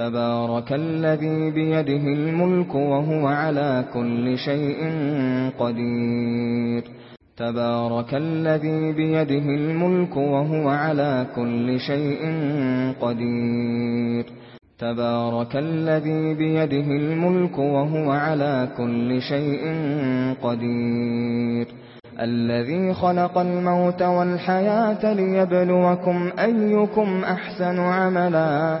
تبارك الذي بيده الملك وهو على كل شيء قدير. تبارك الذي بيده الملك وهو على كل شيء قدير. تبارك الذي بيده الملك وهو على كل شيء قدير. الذي خلق الموت والحياة ليبلوكم أيكم أحسن عملا.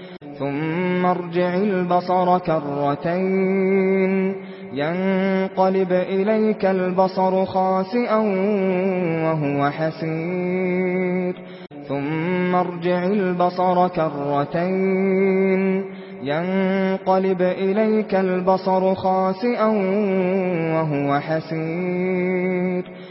ثم ارجع البصر كرتين. ينقلب إليك البصر خاسئا وهو حسير. ثم ارجع البصر كرتين. ينقلب إليك البصر خاسئا وهو حسير.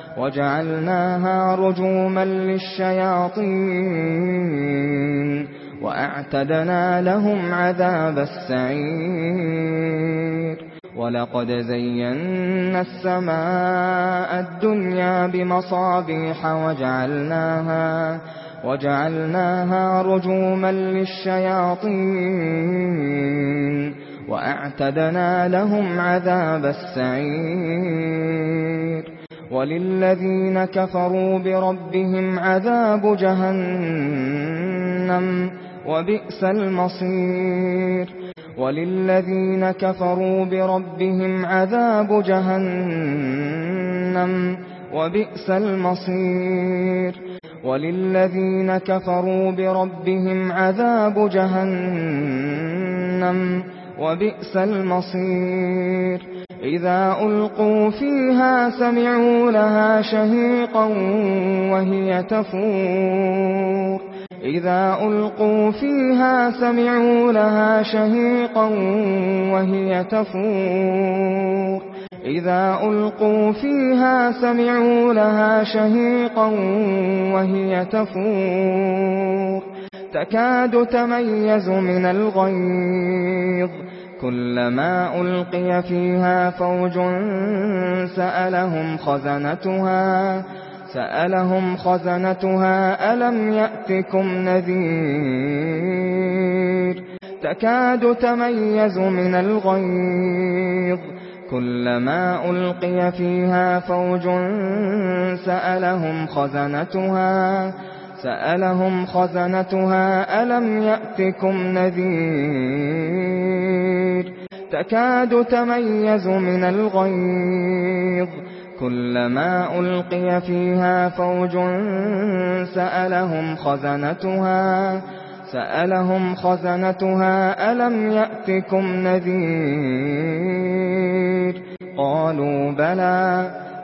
وجعلناها رجوما للشياطين وأعتدنا لهم عذاب السعير ولقد زينا السماء الدنيا بمصابيح وجعلناها وجعلناها رجوما للشياطين وأعتدنا لهم عذاب السعير وللذين كفروا بربهم عذاب جهنم وبئس المصير وللذين كفروا بربهم عذاب جهنم وبئس المصير وللذين كفروا بربهم عذاب جهنم وبئس المصير. إذا ألقوا فيها سمعوا لها شهيقا وهي تفور. إذا ألقوا فيها سمعوا لها شهيقا وهي تفور. إذا ألقوا فيها سمعوا لها شهيقا وهي تفور. تكاد تميز من الغيظ. كلما ألقي فيها فوج سألهم خزنتها سألهم خزنتها ألم يأتكم نذير؟ تكاد تميز من الغيظ. كلما ألقي فيها فوج سألهم خزنتها سألهم خزنتها ألم يأتكم نذير؟ تكاد تميز من الغيظ. كلما ألقي فيها فوج سألهم خزنتها سألهم خزنتها ألم يأتكم نذير؟ قالوا بلى.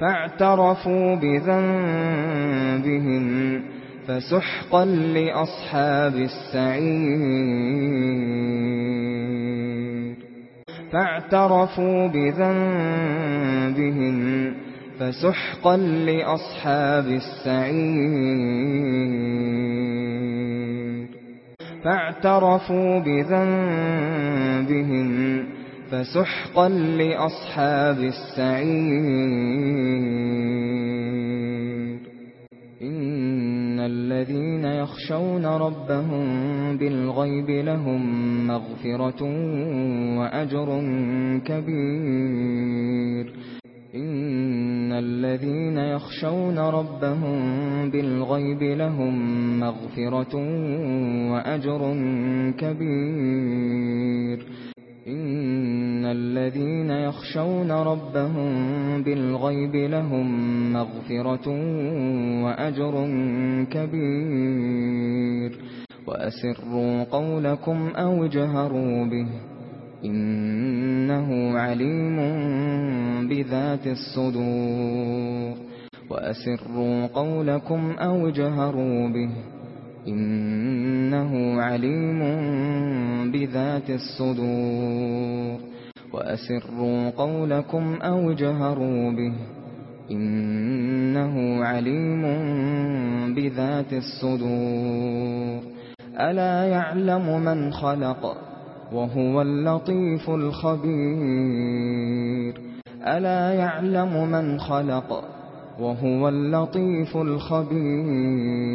فاعترفوا بذنبهم فسحقا لأصحاب السعير. فاعترفوا بذنبهم فسحقا لأصحاب السعير. فاعترفوا بذنبهم فسحقا لأصحاب السعير. إن الذين يخشون ربهم بالغيب لهم مغفرة وأجر كبير. إن الذين يخشون ربهم بالغيب لهم مغفرة وأجر كبير. إن الذين يخشون ربهم بالغيب لهم مغفرة وأجر كبير وأسروا قولكم أو جهروا به إنه عليم بذات الصدور وأسروا قولكم أو جهروا به إنه عليم بذات الصدور. وأسروا قولكم أو جهروا به. إنه عليم بذات الصدور. ألا يعلم من خلق؟ وهو اللطيف الخبير. ألا يعلم من خلق؟ وهو اللطيف الخبير.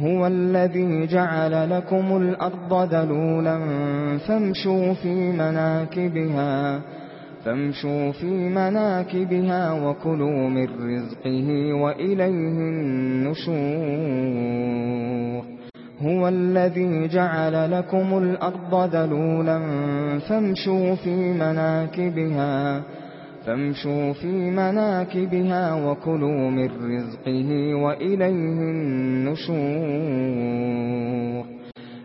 هو الذي جعل لكم الأرض ذَلُولًا فامشوا في مناكبها فامشوا في مناكبها وكلوا من رزقه وإليه النشور. هو الذي جعل لكم الأرض ذَلُولًا فامشوا في مناكبها. وكلوا فامشوا في مناكبها وكلوا من رزقه وإليه النشور.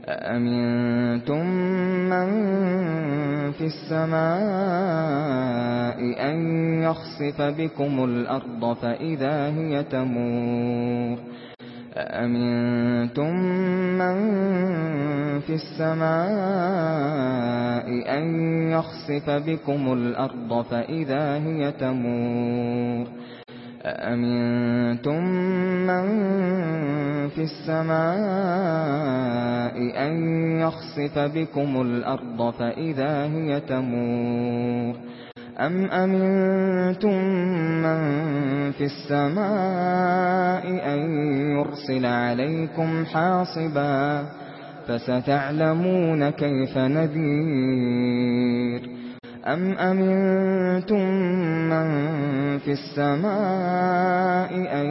أأمنتم من في السماء أن يخصف بكم الأرض فإذا هي تمور؟ أَأَمِنْتُمْ مَنْ فِي السَّمَاءِ أَنْ يَخْسِفَ بِكُمُ الْأَرْضَ فَإِذَا هِيَ تَمُورُ أَأَمِنْتُمْ مَنْ فِي السَّمَاءِ أَنْ يَخْسِفَ بِكُمُ الْأَرْضَ فَإِذَا هِيَ تَمُورُ أَمْ أَمِنْتُمْ مَنْ فِي السَّمَاءِ أَنْ يُرْسِلَ عَلَيْكُمْ حَاصِبًا فَسَتَعْلَمُونَ كَيْفَ نَذِيرِ أَمْ أَمِنْتُمْ مَنْ فِي السَّمَاءِ أَنْ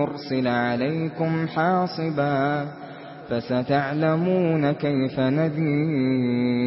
يُرْسِلَ عَلَيْكُمْ حَاصِبًا فَسَتَعْلَمُونَ كَيْفَ نَذِيرِ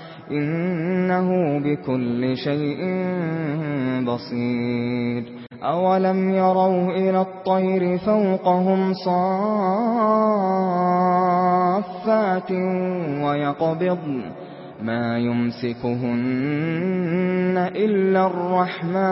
إنه بكل شيء بصير. أولم يروا إلى الطير فوقهم صافات وَيَقْبِضْنَ ما يمسكهن إلا الرحمن.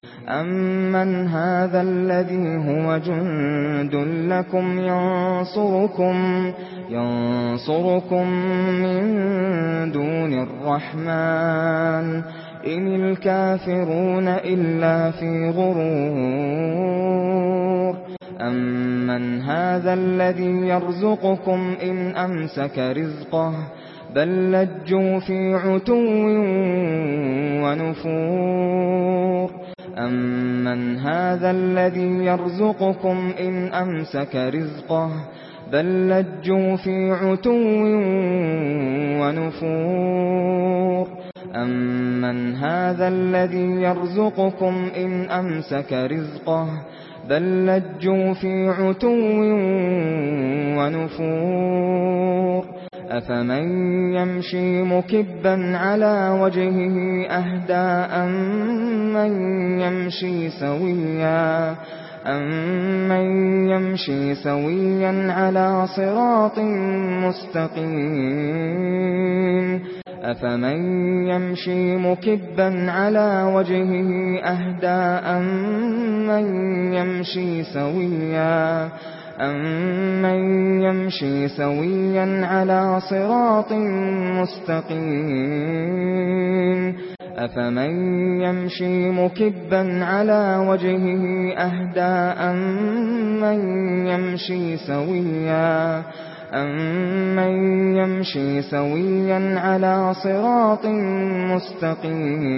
أَمَّنْ هَذَا الَّذِي هُوَ جُندٌ لَّكُمْ يَنصُرُكُم يَنصُرُكُم مِّن دُونِ الرَّحْمَٰنِ إِنِ الْكَافِرُونَ إِلَّا فِي غُرُورٍ أَمَّنْ هَذَا الَّذِي يَرْزُقُكُمْ إِنْ أَمْسَكَ رِزْقَهُ بل لجوا في عتو ونفور أَمَّنْ هَذَا الَّذِي يَرْزُقُكُمْ إِنْ أَمْسَكَ رِزْقَهُ بَلْ لَجُّوا فِي عُتُوٍّ وَنُفُورٍ أَمَّنْ هَذَا الَّذِي يَرْزُقُكُمْ إِنْ أَمْسَكَ رِزْقَهُ بل لجوا في عتو ونفور أفمن يمشي مكبا على وجهه أهدى أمن يمشي سويا أَمَّن يَمْشِي سَوِيًّا عَلَى صِرَاطٍ مُّسْتَقِيمٍ أفمن يمشي مكبا على وجهه أهدى أمن يمشي سويا أَمَّن يَمْشِي سَوِيًّا عَلَى صِرَاطٍ مُسْتَقِيمٍ أَفَمَن يَمْشِي مُكِبًّا عَلَى وَجْهِهِ أَهْدَى أَمَّن يَمْشِي سَوِيًّا أَمَّن يَمْشِي سَوِيًّا عَلَى صِرَاطٍ مُّسْتَقِيمٍ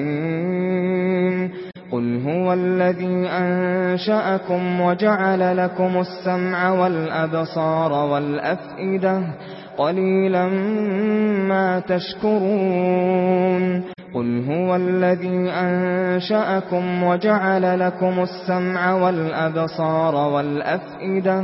قُلْ هُوَ الَّذِي أَنشَأَكُمْ وَجَعَلَ لَكُمُ السَّمْعَ وَالْأَبْصَارَ وَالْأَفْئِدَةَ قَلِيلًا مَّا تَشْكُرُونَ قُلْ هُوَ الَّذِي أَنشَأَكُمْ وَجَعَلَ لَكُمُ السَّمْعَ وَالْأَبْصَارَ وَالْأَفْئِدَةَ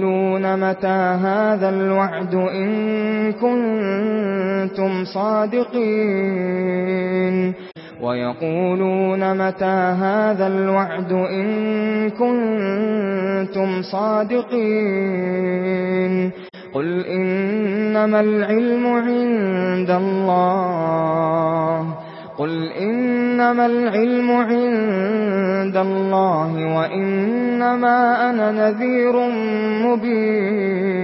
يقولون متى هذا الوعد إن كنتم صادقين ويقولون متى هذا الوعد إن كنتم صادقين قل إنما العلم عند الله قل إنما العلم عند الله وإنما أنا نذير مبين.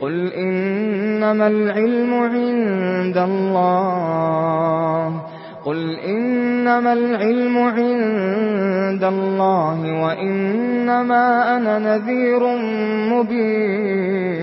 قل إنما العلم عند الله. قل إنما العلم عند الله وإنما أنا نذير مبين.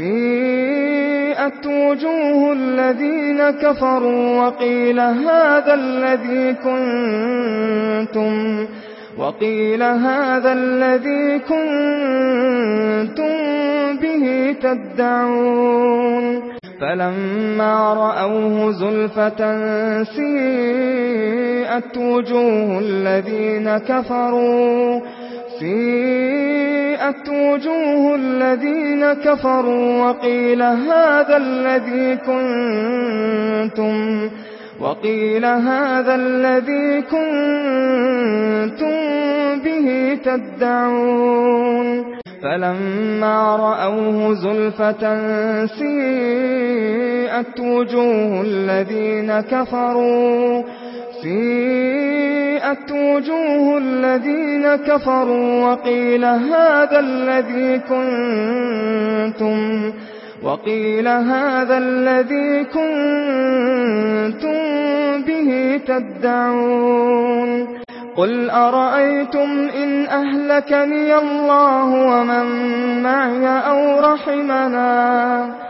سيئت وجوه الذين كفروا وقيل هذا الذي كنتم وقيل هذا الذي كنتم به تدعون فلما رأوه زلفة سيئت وجوه الذين كفروا سيئت وجوه الذين كفروا وقيل هذا الذي كنتم وقيل هذا الذي كنتم به تدعون فلما رأوه زلفة سيئت وجوه الذين كفروا سيئت سيئت وجوه الذين كفروا وقيل هذا الذي كنتم وقيل هذا الذي كنتم به تدعون قل أرأيتم إن أهلكني الله ومن معي أو رحمنا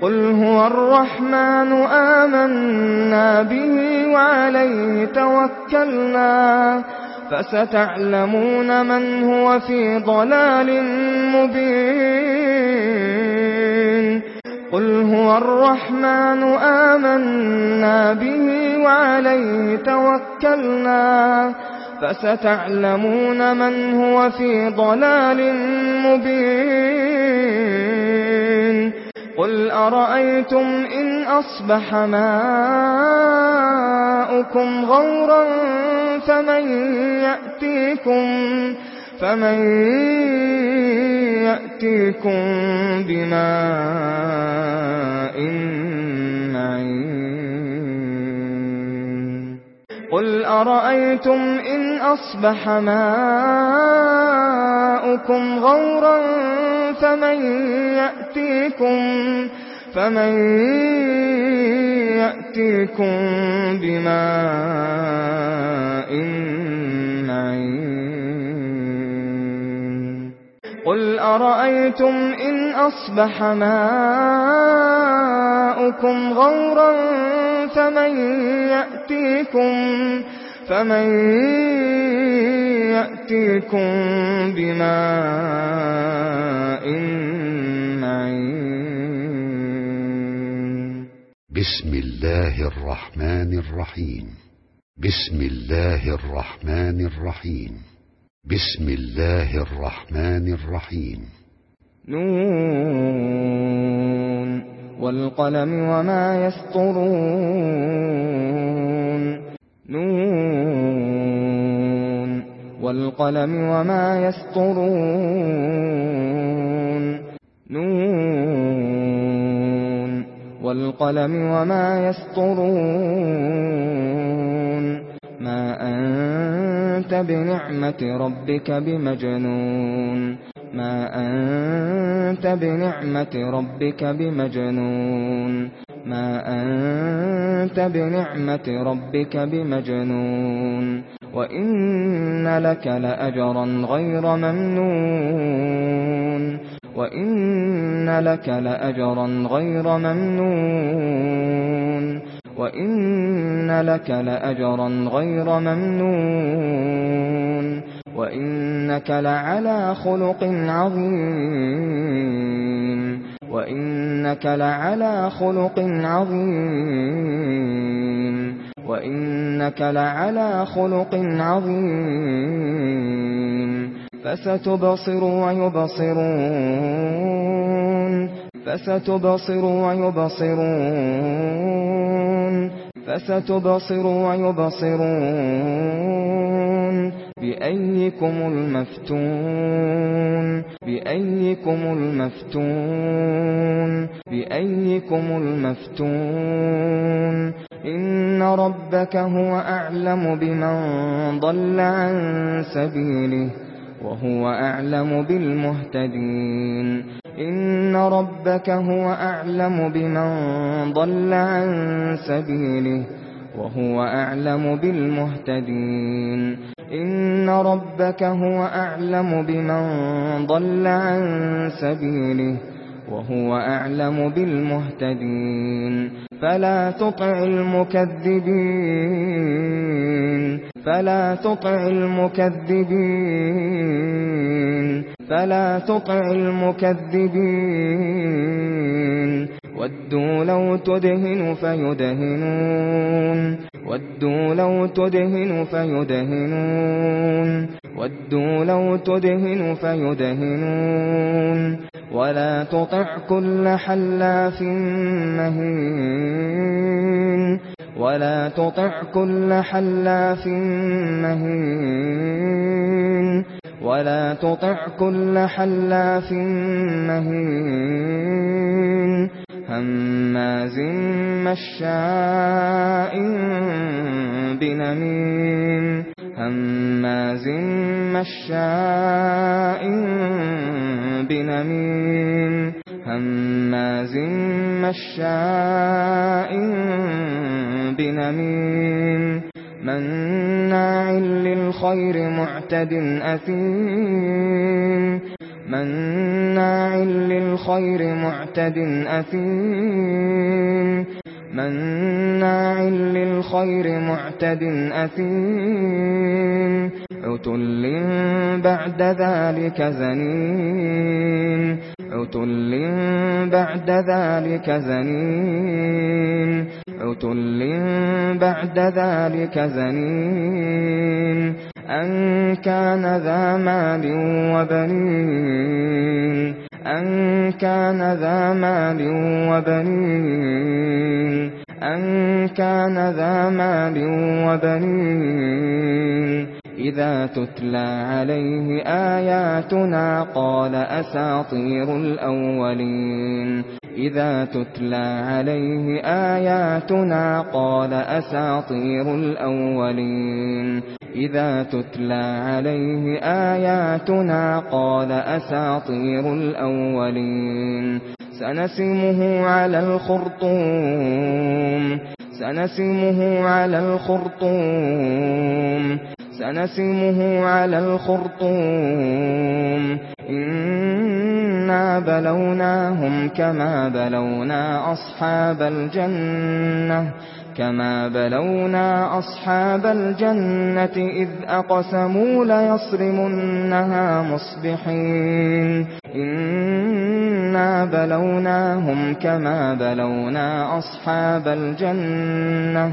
قل هو الرحمن آمنا به وعليه توكلنا فستعلمون من هو في ضلال مبين. قل هو الرحمن آمنا به وعليه توكلنا فستعلمون من هو في ضلال مبين. قل أرأيتم إن أصبح ماؤكم غورا فمن يأتيكم فمن يأتيكم بماء معين قل أرأيتم إن أصبح ماؤكم غورا فمن يأتيكم فمن يأتيكم بماء معين قل أرأيتم إن أصبح ماؤكم غورا فمن يأتيكم فمن يأتيكم بماء معين. بسم الله الرحمن الرحيم. بسم الله الرحمن الرحيم. بسم الله الرحمن الرحيم. نون والقلم وما يسطرون. نون والقلم وما يسطرون. نون والقلم وما يسطرون. ما أنت بنعمة ربك بمجنون. ما أنت بنعمة ربك بمجنون. ما أنت بنعمة ربك بمجنون. وإن لك لأجرا غير ممنون. وإن لك لأجرا غير ممنون. وَإِنَّ لَكَ لَأَجْرًا غَيْرَ مَمْنُونٍ وَإِنَّكَ لَعَلَى خُلُقٍ عَظِيمٍ وَإِنَّكَ لَعَلَى خُلُقٍ عَظِيمٍ وَإِنَّكَ لَعَلَى خُلُقٍ عَظِيمٍ فَسَتُبْصِرُ وَيُبْصِرُونَ. فَسَتُبْصِرُ وَيُبْصِرُونَ. فَسَتُبْصِرُ وَيُبْصِرُونَ. بأيكم الْمَفْتُونُ. بأيكم الْمَفْتُونُ. بأيكم الْمَفْتُونُ. إن ربك هو أعلم بمن ضل عن سبيله. وهو أعلم بالمهتدين. إن ربك هو أعلم بمن ضل عن سبيله وهو أعلم بالمهتدين. إن ربك هو أعلم بمن ضل عن سبيله وهو أعلم بالمهتدين. فلا تطع المكذبين. فلا تطع المكذبين. فلا تطع المكذبين. وَدُّوا لَوْ تُدْهِنُ فَيُدْهِنُونَ. وَدُّوا لَوْ تُدْهِنُ فَيُدْهِنُونَ. وَدُّوا لَوْ تُدْهِنُ فَيُدْهِنُونَ. وَلَا تُطِعْ كُلَّ حَلَّافٍ مَّهِينٍ. وَلَا تُطِعْ كُلَّ حَلَّافٍ مَّهِينٍ. وَلَا تُطِعْ كُلَّ حَلَّافٍ مَّهِينٍ. هماز مشاء بنميم هماز مشاء بنميم هماز مشاء بنميم مناع للخير معتد أثيم مناع للخير معتد أثيم. مناع للخير معتد أثيم. عتل بعد ذلك زنيم. عتل بعد ذلك زنيم. عتل بعد ذلك زنيم. أن كان ذا مال وبنين أن كان ذا مال وبنين أن كان ذا مال وبنين إذا تتلى عليه آياتنا قال أساطير الأولين إِذَا تُتْلَى عَلَيْهِ آيَاتُنَا قَالَ أَسَاطِيرُ الْأَوَّلِينَ. إِذَا تُتْلَى عَلَيْهِ آيَاتُنَا قَالَ أَسَاطِيرُ الْأَوَّلِينَ. سَنَسِمُهُ عَلَى الْخُرْطُومِ. سَنَسِمُهُ عَلَى الْخُرْطُومِ. سَنَسِمُهُ عَلَى الْخُرْطُومِ. إِنَّ إِنَّا بَلَوْنَاهُمْ كَمَا بَلَوْنَا أَصْحَابَ الْجَنَّةِ كَمَا بَلَوْنَا أَصْحَابَ الْجَنَّةِ إِذْ أَقْسَمُوا لَيَصْرِمُنَّهَا مُصْبِحِينَ إِنَّا بَلَوْنَاهُمْ كَمَا بَلَوْنَا أَصْحَابَ الْجَنَّةِ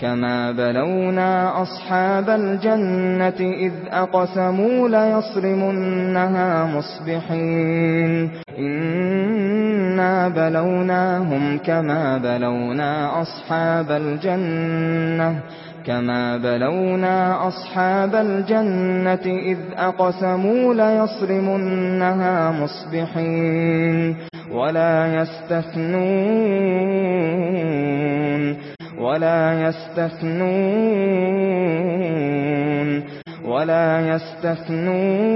كما بلونا أصحاب الجنة إذ أقسموا ليصرمنها مصبحين إنا بلوناهم كما بلونا أصحاب الجنة كما بلونا أصحاب الجنة إذ أقسموا ليصرمنها مصبحين ولا يستثنون ولا يستثنون ولا يستثنون.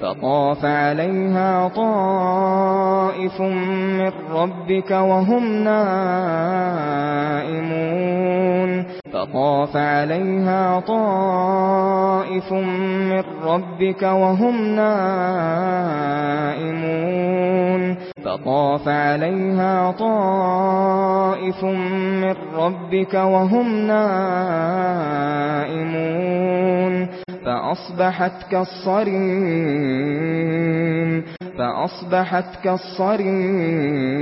فطاف عليها طائف من ربك وهم نائمون فطاف عليها طائف من ربك وهم نائمون فطاف عليها طائف من ربك وهم نائمون فأصبحت كالصريم فأصبحت كالصريم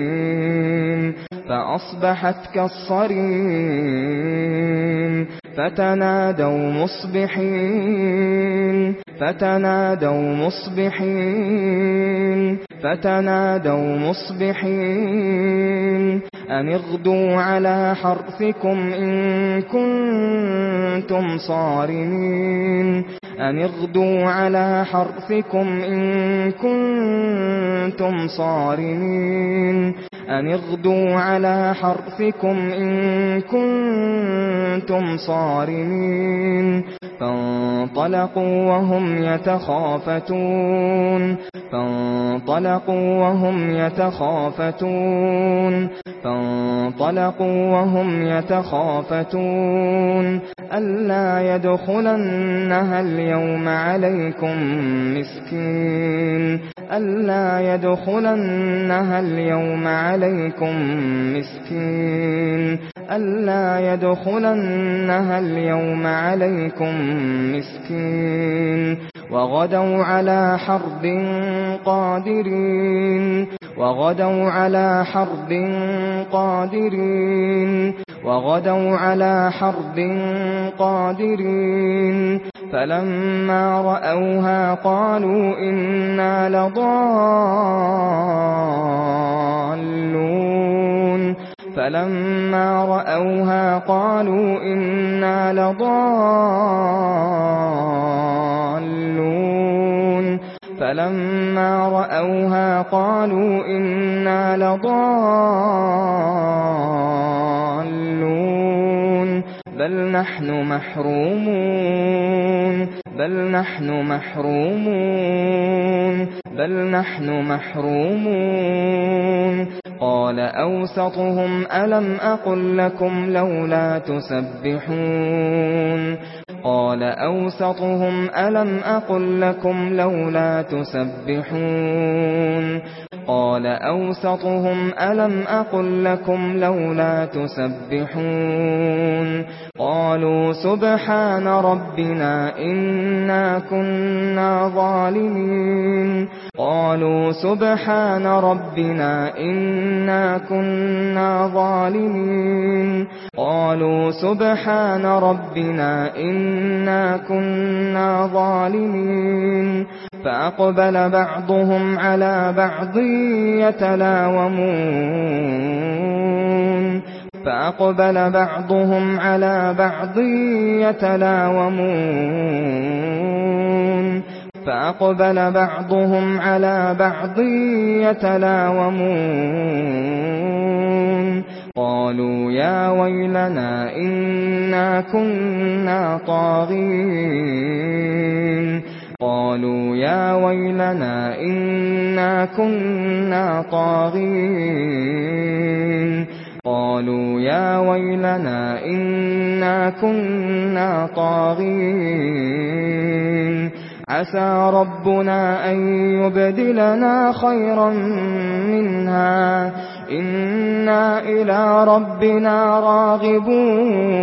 فأصبحت كالصريم فتنادوا مصبحين. فتنادوا مصبحين. فتنادوا مصبحين. أن اغدوا على حرثكم إن كنتم صارمين. أن اغدوا على حرثكم إن كنتم صارمين. أن اغدوا على حرثكم إن كنتم صارمين. فانطلقوا وهم يتخافتون فانطلقوا وهم يتخافتون فانطلقوا وهم يتخافتون ألا يدخلنها اليوم عليكم مسكين ألا يدخلنها اليوم عليكم مسكين ألا يدخلنها اليوم عليكم مسكين وغدوا على حرب قادرين وغدوا على حرب قادرين وغدوا على حرب قادرين فلما رأوها قالوا إنا لضالون فَلَمَّا رَأَوْهَا قَالُوا إِنَّا لَضَالُّونَ. فَلَمَّا رَأَوْهَا قَالُوا إِنَّا لَضَالُّونَ. بل نحن محرومون. بل نحن محرومون. بل نحن محرومون. قال أوسطهم ألم أقل لكم لولا تسبحون. قال أوسطهم ألم أقل لكم لولا تسبحون. قال أوسطهم ألم أقل لكم لولا تسبحون قالوا سبحان ربنا إنا كنا ظالمين قالوا سبحان ربنا إنا كنا ظالمين قالوا سبحان ربنا إنا كنا ظالمين فأقبل بعضهم على بعض يتلاومون. فأقبل بعضهم على بعض يتلاومون. فأقبل بعضهم على بعض يتلاومون. قالوا يا ويلنا إنا كنا طاغين. قالوا يا ويلنا إنا كنا طاغين. قالوا يا ويلنا إنا كنا طاغين. عسى ربنا أن يبدلنا خيرا منها. إنا إلى ربنا راغبون.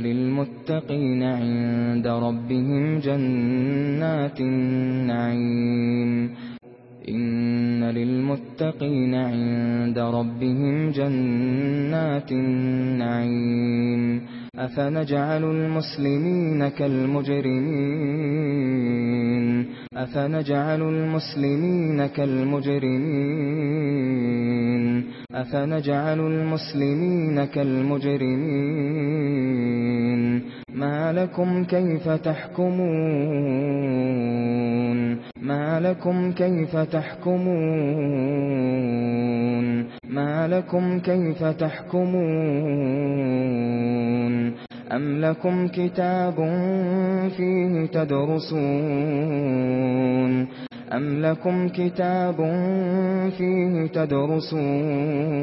للمتقين عند ربهم جنات النعيم. إن للمتقين عند ربهم جنات النعيم. أفنجعل المسلمين كالمجرمين؟ أفنجعل المسلمين كالمجرمين؟ أفنجعل المسلمين كالمجرمين؟ ما لكم كيف تحكمون؟ ما لكم كيف تحكمون؟ ما لكم كيف تحكمون؟ أم لكم كتاب فيه تدرسون؟ أم لكم كتاب فيه تدرسون؟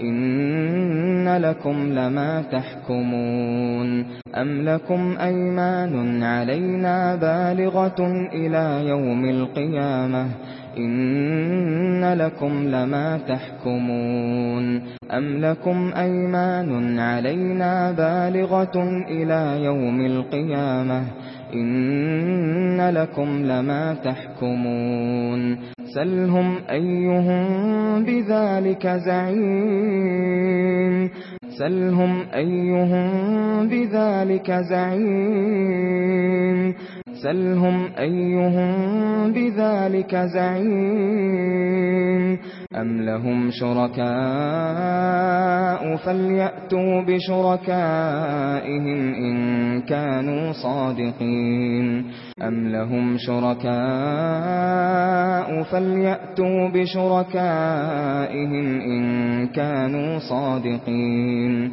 إن لكم لما تحكمون أم لكم أيمان علينا بالغة إلى يوم القيامة إن لكم لما تحكمون أم لكم أيمان علينا بالغة إلى يوم القيامة إن لكم لما تحكمون سلهم أيهم بذلك زعيم سلهم أيهم بذلك زعيم سَلْهُمْ أَيُّهُمْ بِذَلِكَ زَعِيمٌ أَمْ لَهُمْ شُرَكَاءُ فَلْيَأْتُوا بِشُرَكَائِهِمْ إِن كَانُوا صَادِقِينَ أَمْ لَهُمْ شُرَكَاءُ فَلْيَأْتُوا بِشُرَكَائِهِمْ إِن كَانُوا صَادِقِينَ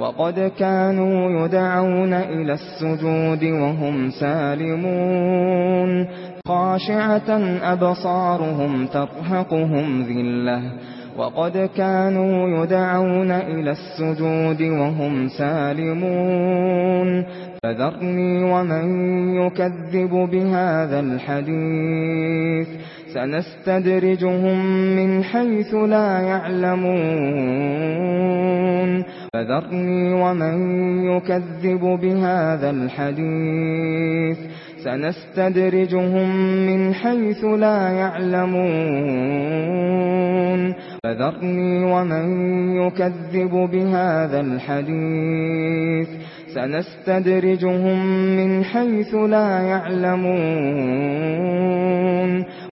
وَقَدْ كَانُوا يُدْعَوْنَ إِلَى السُّجُودِ وَهُمْ سَالِمُونَ. خَاشِعَةً أَبْصَارُهُمْ تَرْهَقُهُمْ ذِلَّةٌ. وَقَدْ كَانُوا يُدْعَوْنَ إِلَى السُّجُودِ وَهُمْ سَالِمُونَ. فَذَرْنِي وَمَن يُكَذِّبُ بِهَذَا الْحَدِيثِ. سنستدرجهم من حيث لا يعلمون. فذرني ومن يكذب بهذا الحديث. سنستدرجهم من حيث لا يعلمون. فذرني ومن يكذب بهذا الحديث. سنستدرجهم من حيث لا يعلمون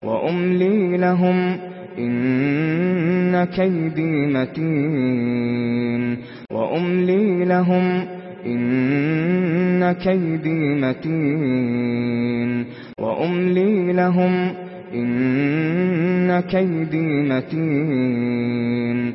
وأملي لهم إن كيدي متين وأملي لهم إن كيدي متين وأملي لهم إن كيدي متين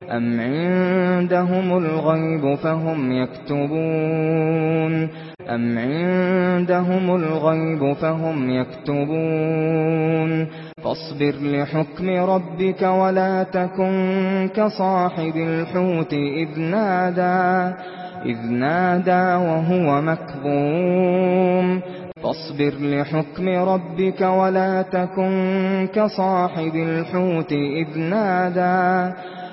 أَمْ عِندَهُمُ الْغَيْبُ فَهُمْ يَكْتُبُونَ أَمْ عِندَهُمُ الْغَيْبُ فَهُمْ يَكْتُبُونَ فَاصْبِرْ لِحُكْمِ رَبِّكَ وَلَا تَكُنْ كَصَاحِبِ الْحُوتِ إِذْ نَادَى إِذْ نَادَى وَهُوَ مَكْظُومٌ فاصبر لحكم ربك ولا تكن كصاحب الحوت إذ نادى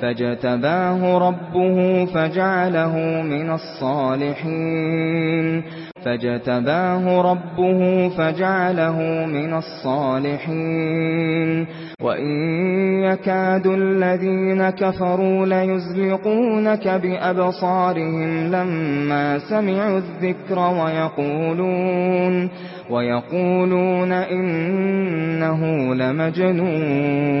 فَجَتَبَاهُ ربه فجعله من الصالحين. فَجَتَبَاهُ ربه فجعله من الصالحين. وإن يكاد الذين كفروا ليزلقونك بأبصارهم لما سمعوا الذكر ويقولون ويقولون إنه لمجنون.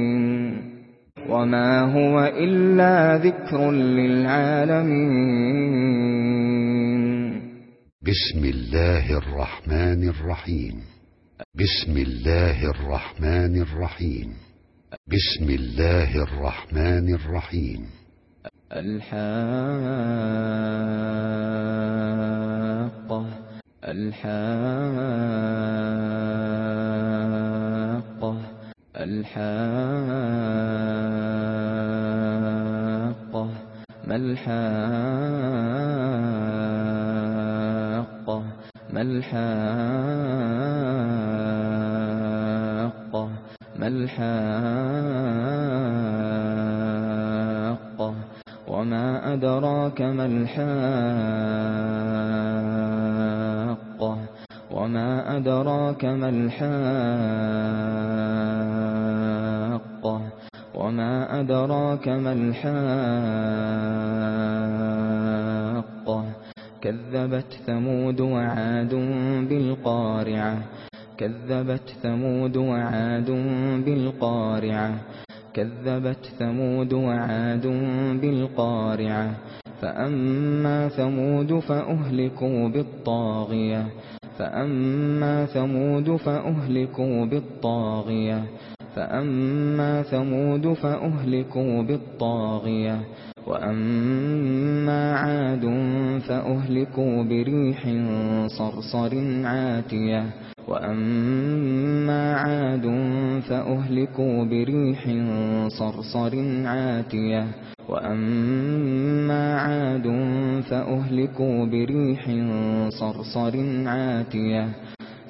وما هو إلا ذكر للعالمين بسم الله الرحمن الرحيم بسم الله الرحمن الرحيم بسم الله الرحمن الرحيم الحاقة الحاقة الحاقة ما الحاقة ما الحاقة ما الحاقة وما أدراك ما الحاقة وما أدراك ما الحاقة وما أدراك ما الحاقة كذبت ثمود وعاد بالقارعة كذبت ثمود وعاد بالقارعة كذبت ثمود وعاد بالقارعة فأما ثمود فأهلكوا بالطاغية فأما ثمود فأهلكوا بالطاغية فأما ثمود فأهلكوا بالطاغية وأما عاد فأهلكوا بريح صرصر عاتية وأما عاد فأهلكوا بريح صرصر عاتية وَأَمَّا عَادٌ فَأَهْلَكُوا بِرِيحٍ صَرْصَرٍ عَاتِيَةٍ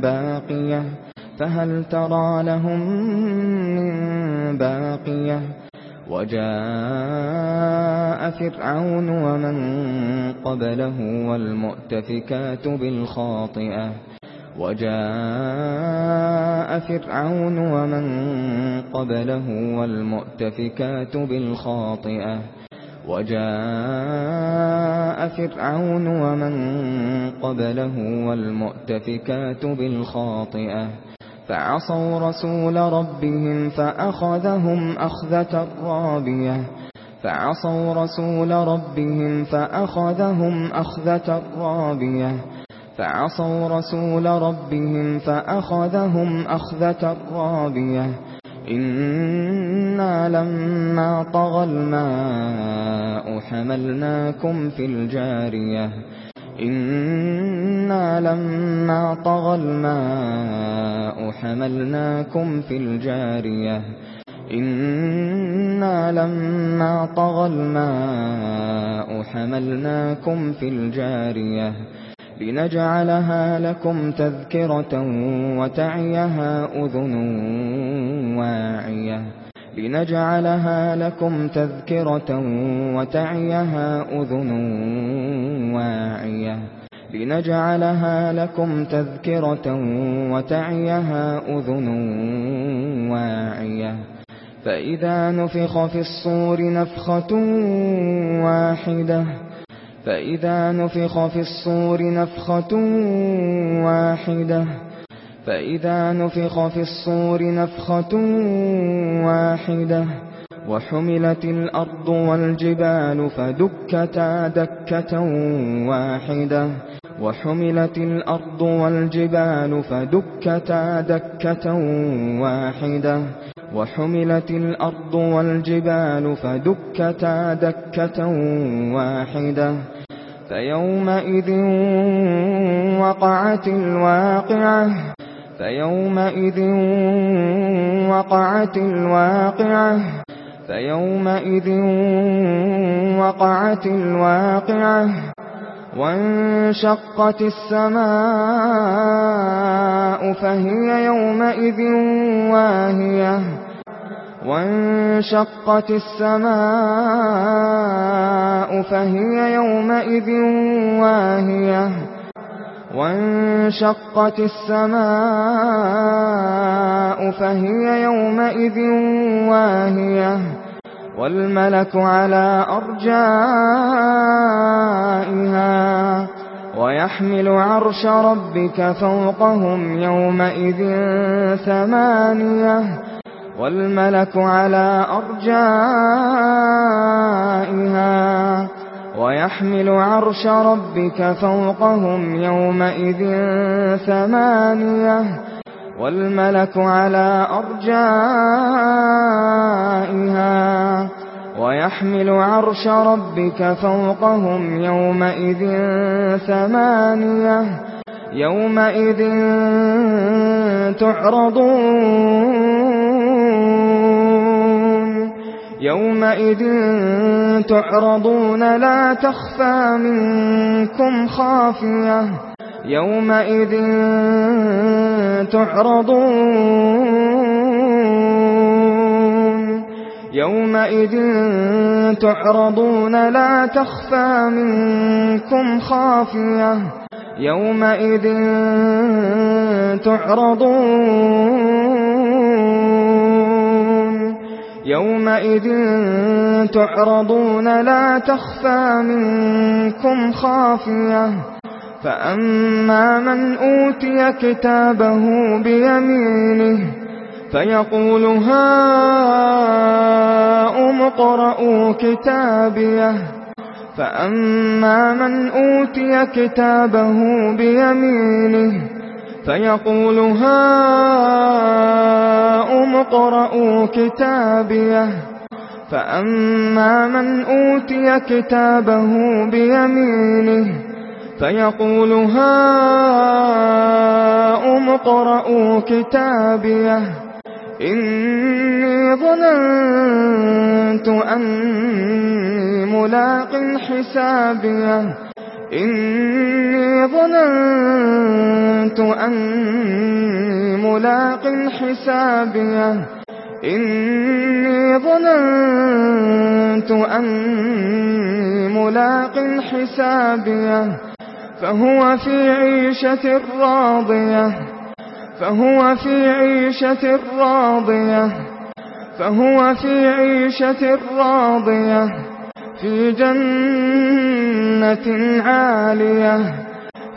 باقية فهل ترى لهم من باقية؟ وجاء فرعون ومن قبله والمؤتفكات بالخاطئة. وجاء فرعون ومن قبله والمؤتفكات بالخاطئة. وَجَاءَ فِرْعَوْنُ وَمَن قَبْلَهُ وَالْمُؤْتَفِكَاتُ بِالْخَاطِئَةِ فَعَصَوْا رَسُولَ رَبِّهِمْ فَأَخَذَهُمْ أَخْذَةً رَّابِيَةً فَعَصَوْا رَسُولَ رَبِّهِمْ فَأَخَذَهُمْ أَخْذَةً رَّابِيَةً فَعَصَوْا رَسُولَ رَبِّهِمْ فَأَخَذَهُمْ أَخْذَةً رَّابِيَةً إنا لما طغى الماء حملناكم في الجارية إنا لما طغى الماء حملناكم في الجارية إنا لما طغى الماء حملناكم في الجارية لنجعلها لكم تذكرة وتعيها أذن واعية. لنجعلها لكم تذكرة وتعيها أذن واعية. لنجعلها لكم تذكرة وتعيها أذن واعية. فإذا نفخ في الصور نفخة واحدة فإذا نفخ في الصور نفخة واحدة فإذا نفخ في الصور نفخة واحدة وحملت الأرض والجبال فدكتا دكة واحدة وحملت الأرض والجبال فدكتا دكة واحدة وحملت الأرض والجبال فدكتا دكة واحدة فَيَوْمَئِذٍ وَقَعَتِ الْوَاقِعَةُ فَيَوْمَئِذٍ وَقَعَتِ الْوَاقِعَةُ فَيَوْمَئِذٍ وَقَعَتِ الْوَاقِعَةُ وَانشَقَّتِ السَّمَاءُ فَهِيَ يَوْمَئِذٍ وَاهِيَةٌ وانشقت السماء فهي يومئذ واهية. وانشقت السماء فهي يومئذ واهية. والملك على أرجائها. ويحمل عرش ربك فوقهم يومئذ ثمانية. والملك على أرجائها ويحمل عرش ربك فوقهم يومئذ ثمانية والملك على أرجائها ويحمل عرش ربك فوقهم يومئذ ثمانية يومئذ تعرضون يومئذ تعرضون لا تخفى منكم خافية. يومئذ تعرضون. يومئذ تعرضون لا تخفى منكم خافية. يومئذ تعرضون. يومئذ تعرضون لا تخفى منكم خافية فأما من أوتي كتابه بيمينه فيقول هاؤم اقْرَؤُوا كتابيه فأما من أوتي كتابه بيمينه فيقول هاؤم اقرءوا كتابيه فأما من أوتي كتابه بيمينه فيقول هاؤم اقرءوا كتابيه إني ظننت أني ملاق حسابيه إني ظننت أني ملاق حسابي إني ظننت أني ملاق حسابي فهو في عيشة راضية. فهو في عيشة راضية. فهو في عيشة راضية. في جنة جنة عالية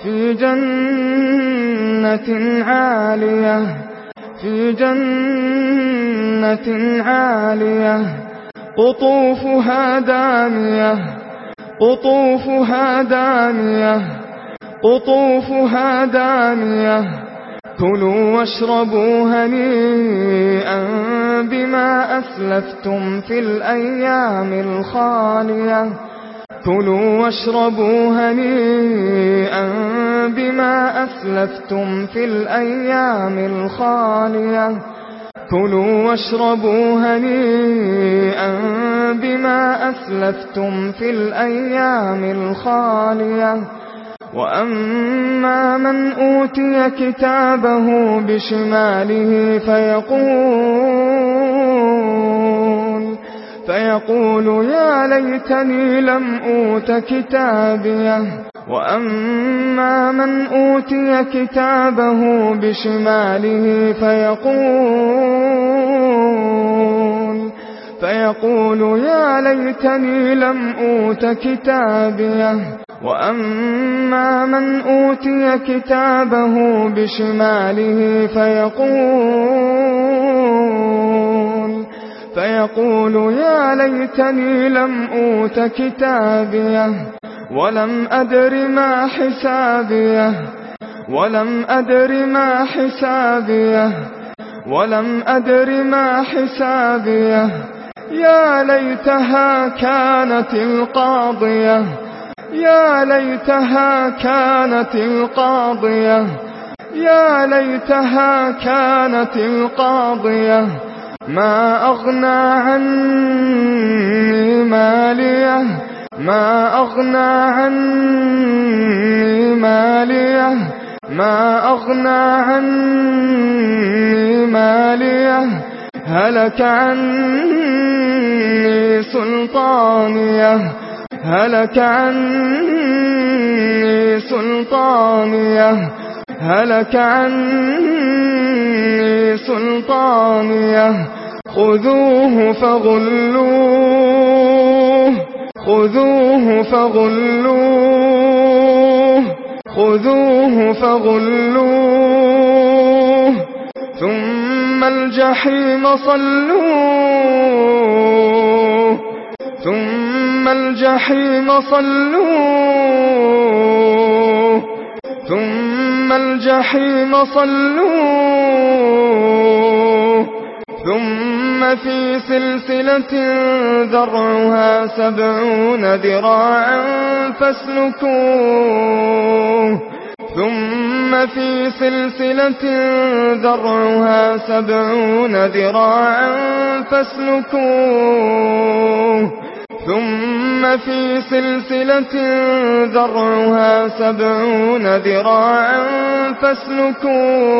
في جنة عالية في جنة عالية. قطوفها دانية قطوفها دانية قطوفها دانية. كلوا واشربوا هنيئا بما أسلفتم في الأيام الخالية. كُلُوا وَاشْرَبُوا هَنِيئًا بِمَا أَسْلَفْتُمْ فِي الْأَيَّامِ الْخَالِيَةِ. كُلُوا وَاشْرَبُوا هَنِيئًا بِمَا أَسْلَفْتُمْ فِي الْأَيَّامِ الْخَالِيَةِ. وَأَمَّا مَنْ أُوتِيَ كِتَابَهُ بِشِمَالِهِ فَيَقُولُ فيقول يا ليتني لم أوت كتابيه وأما من أوتي كتابه بشماله فيقول فيقول يا ليتني لم أوت كتابيه وَأَمَّا مَنْ أُوتِيَ كِتَابَهُ بِشِمَالِهِ فَيَقُولُ فيقول يا ليتني لم أوت كتابيه ولم أدر ما حسابيه ولم أدر ما حسابيه ولم أدر ما حسابيه يا ليتها كانت القاضية يا ليتها كانت القاضية يا ليتها كانت القاضية ما أغنى عني ماليه ما أغنى عني ماليه ما أغنى عني ماليه هلك عني سلطانيه هلك عني سلطانيه هلك عني سلطانيه خذوه فغلوه. خذوه فغلوه. خذوه فغلوه. ثم الجحيم صلوه. ثم الجحيم صلوه. ثم الجحيم صلوه. ثم في سلسلة ذرعها سبعون ذراعا فاسلكوه. ثم في سلسلة ذرعها سبعون ذراعا فاسلكوه. ثم في سلسلة ذرعها سبعون ذراعا فاسلكوه.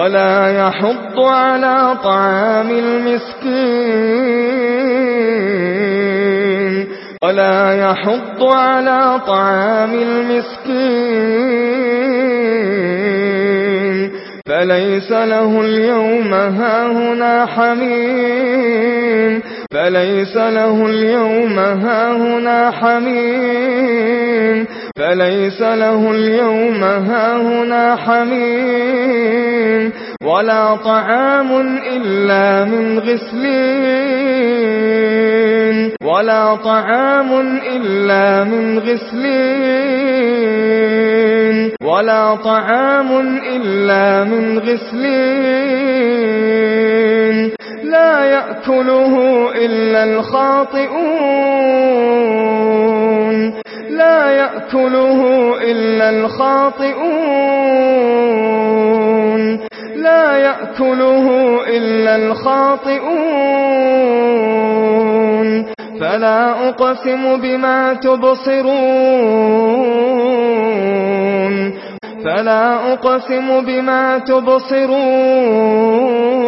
ولا يحض على طعام المسكين. ولا يحض على طعام المسكين. فليس له اليوم ها هنا حميم. فليس له اليوم هاهنا حميم. فليس له اليوم هاهنا حميم. ولا طعام إلا من غسلين. ولا طعام إلا من غسلين. ولا طعام إلا من غسلين. لا يأكله إلا الخاطئون. لا يأكله إلا الخاطئون. لا يأكله إلا الخاطئون. فلا أقسم بما تبصرون. فلا أقسم بما تبصرون.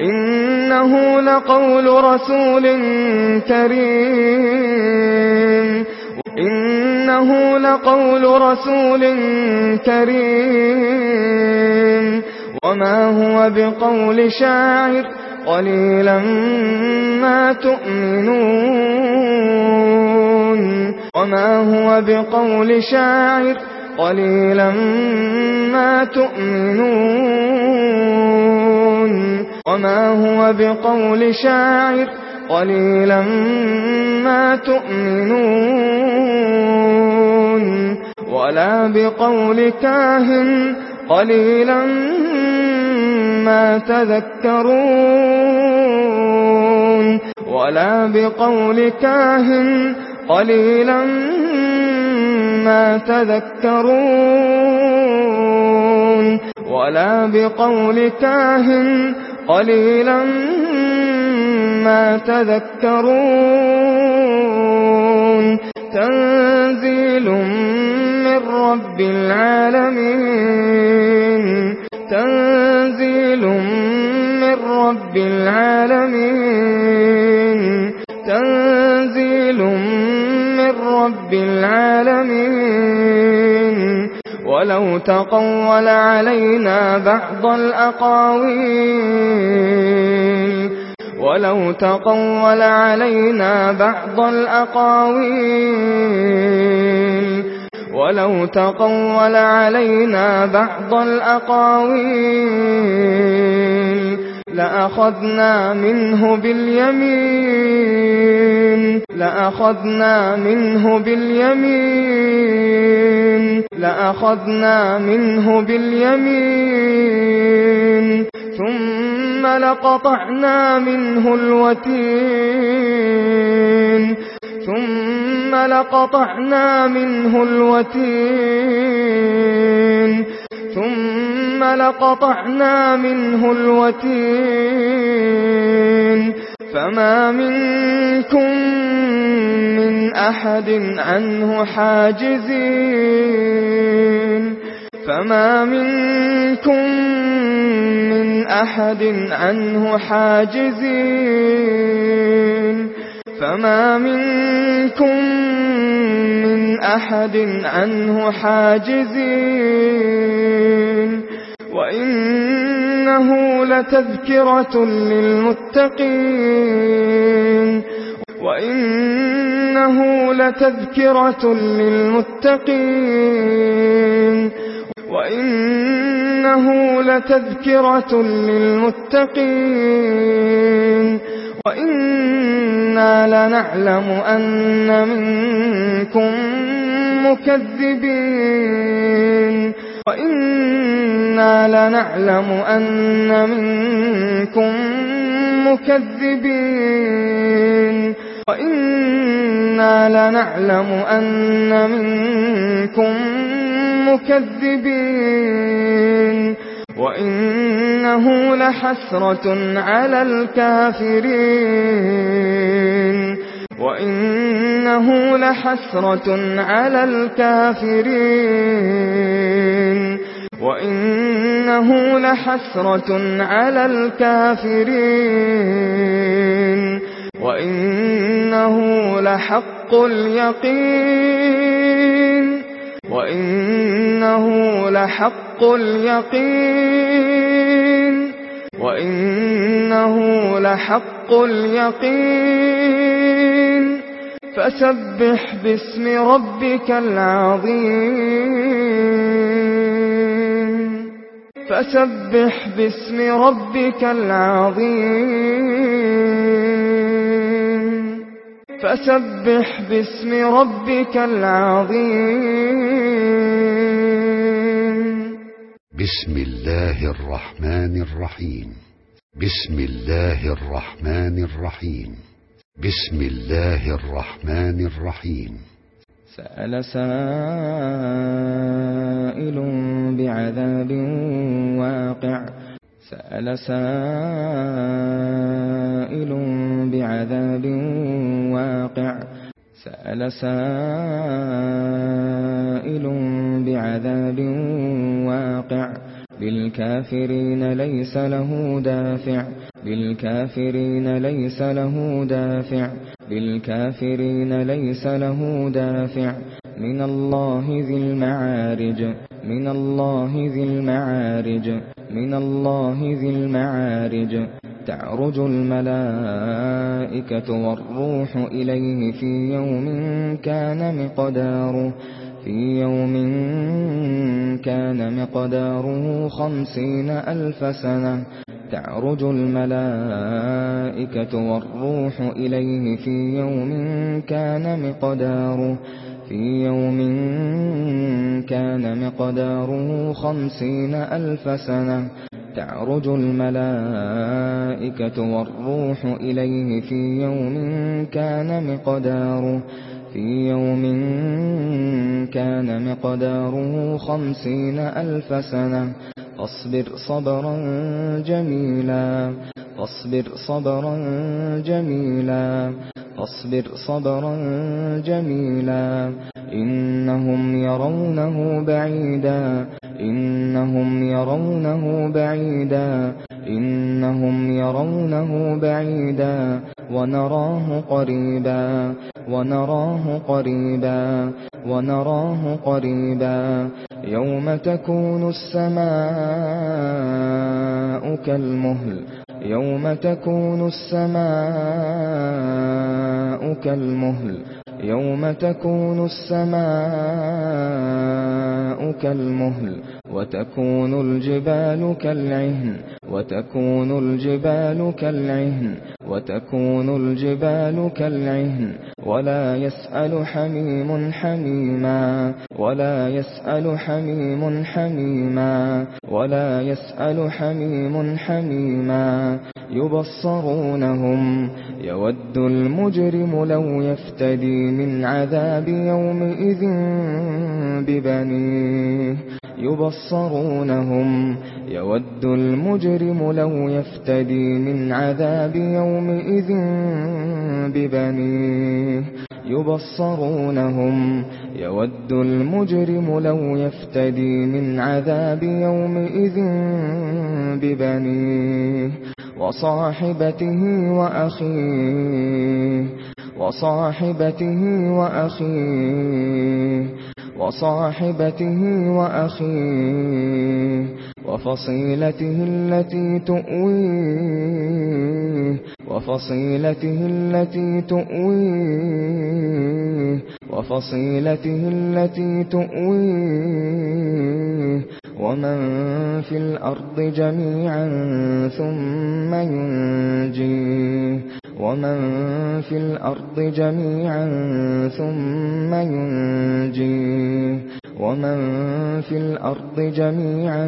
إنه لقول رسول كريم. إنه لقول رسول كريم. وما هو بقول شاعر قليلا ما تؤمنون. وما هو بقول شاعر قليلا ما تؤمنون. وما هو بقول شاعر قليلا ما تؤمنون ولا بقول كاهن قليلا ما تذكرون ولا بقول كاهن قليلا ما تذكرون ولا بقول كاهن قليلا ما تذكرون. تنزيل من رب العالمين. تنزيل من رب العالمين. تنزيل من رب العالمين. ولو تقول علينا بعض الأقاوين ولو تقول علينا بعض الأقاوين ولو تقول علينا بعض الأقاوين لأخذنا منه باليمين. لأخذنا منه باليمين. لأخذنا منه باليمين. ثم لقطعنا منه الوتين. ثُمَّ لَقَطَعْنَا مِنْهُ الْوَتِينَ. ثُمَّ لَقَطَعْنَا مِنْهُ الْوَتِينَ. فَمَا مِنكُم مِّنْ أَحَدٍ عَنْهُ حَاجِزِينَ. فَمَا مِنكُم مِّنْ أَحَدٍ عَنْهُ حَاجِزِينَ. فما منكم من أحد عنه حاجزين وإنه لتذكرة للمتقين وإنه لتذكرة للمتقين وإنه لتذكرة للمتقين وإنا لنعلم أن منكم مكذبين وإنا لنعلم أن منكم مكذبين وَإِنَّا لَنَعْلَمُ أَنَّ مِنكُم مُّكَذِّبِينَ وَإِنَّهُ لَحَسْرَةٌ عَلَى الْكَافِرِينَ وَإِنَّهُ لَحَسْرَةٌ عَلَى الْكَافِرِينَ وَإِنَّهُ لَحَسْرَةٌ عَلَى الْكَافِرِينَ وإنه لحق اليقين وإنه لحق اليقين وإنه لحق اليقين فسبح باسم ربك العظيم فسبح باسم ربك العظيم فسبح باسم ربك العظيم. بسم الله الرحمن الرحيم. بسم الله الرحمن الرحيم. بسم الله الرحمن الرحيم. سأل سائل بعذاب واقع. سأل سائل أَلَسَائِلٌ بعذاب واقع بِالْكَافِرِينَ ليس له دافع بِالْكَافِرِينَ ليس له دافع بِالْكَافِرِينَ ليس له دافع من الله ذي المعارج من الله ذي المعارج من الله ذي المعارج تعرج الملائكة والروح إليه في يوم كان مقداره في يوم كان مقداره خمسين ألف سنة. تعرج الملائكة والروح إليه في يوم كان مقداره في يوم كان مقداره خمسين ألف سنة. تعرج الملائكة والروح إليه في يوم كان مقداره في يوم كان مقداره خمسين ألف سنة. فاصبر صبرا جميلا. فاصبر صبرا جميلا. فاصبر صبرا جميلا. إنهم يرونه بعيدا. إنهم يرونه بعيدا. إنهم يرونه بعيدا. ونراه قريبا. ونراه قريبا. ونراه قريبا. يوم تكون السماء كالمهل. يوم تكون السماء كالمهل يوم تكون السماء كالمهل وتكون الجبال كالعهن. وتكون الجبال كالعهن وتكون الجبال كالعهن ولا يسأل حميم حميما ولا يسأل حميم حميما ولا يسأل حميم حميما. يبصرونهم يود المجرم لو يفتدي من عذاب يومئذ ببنيه. يبصرونهم يود المجرم الْمُجْرِمُ لَوْ يفتدي من عذاب يومئذ ببنيه يبصرونهم يود المجرم لو يفتدي من عذاب يومئذ ببنيه وصاحبته وأخيه وصاحبته وأخيه وصاحبته وأخيه وفصيلته التي تؤويه وفصيلته التي تؤويه وفصيلته التي تؤويه ومن في الأرض جميعا ثم ينجيه ومن في الأرض جميعا ثم ينجيه ومن في الأرض جميعا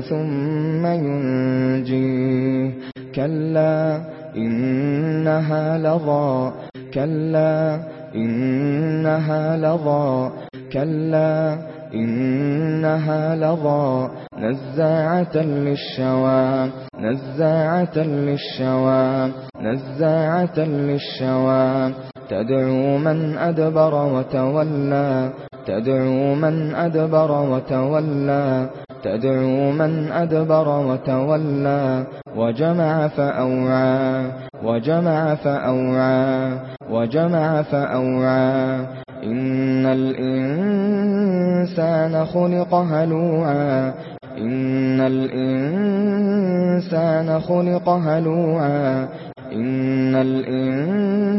ثم ينجيه كلا إنها لظى كلا إنها لظى. كلا إنها لظى. نزاعة للشوى. نزاعة للشوى. نزاعة للشوى. تدعو من أدبر وتولى. تدعو من أدبر وتولى. تدعو من أدبر وتولى وجمع فأوعى وجمع فأوعى وجمع فأوعى إن الإنسان خلق هلوعا إن الإنسان خلق هلوعا إن الإنسان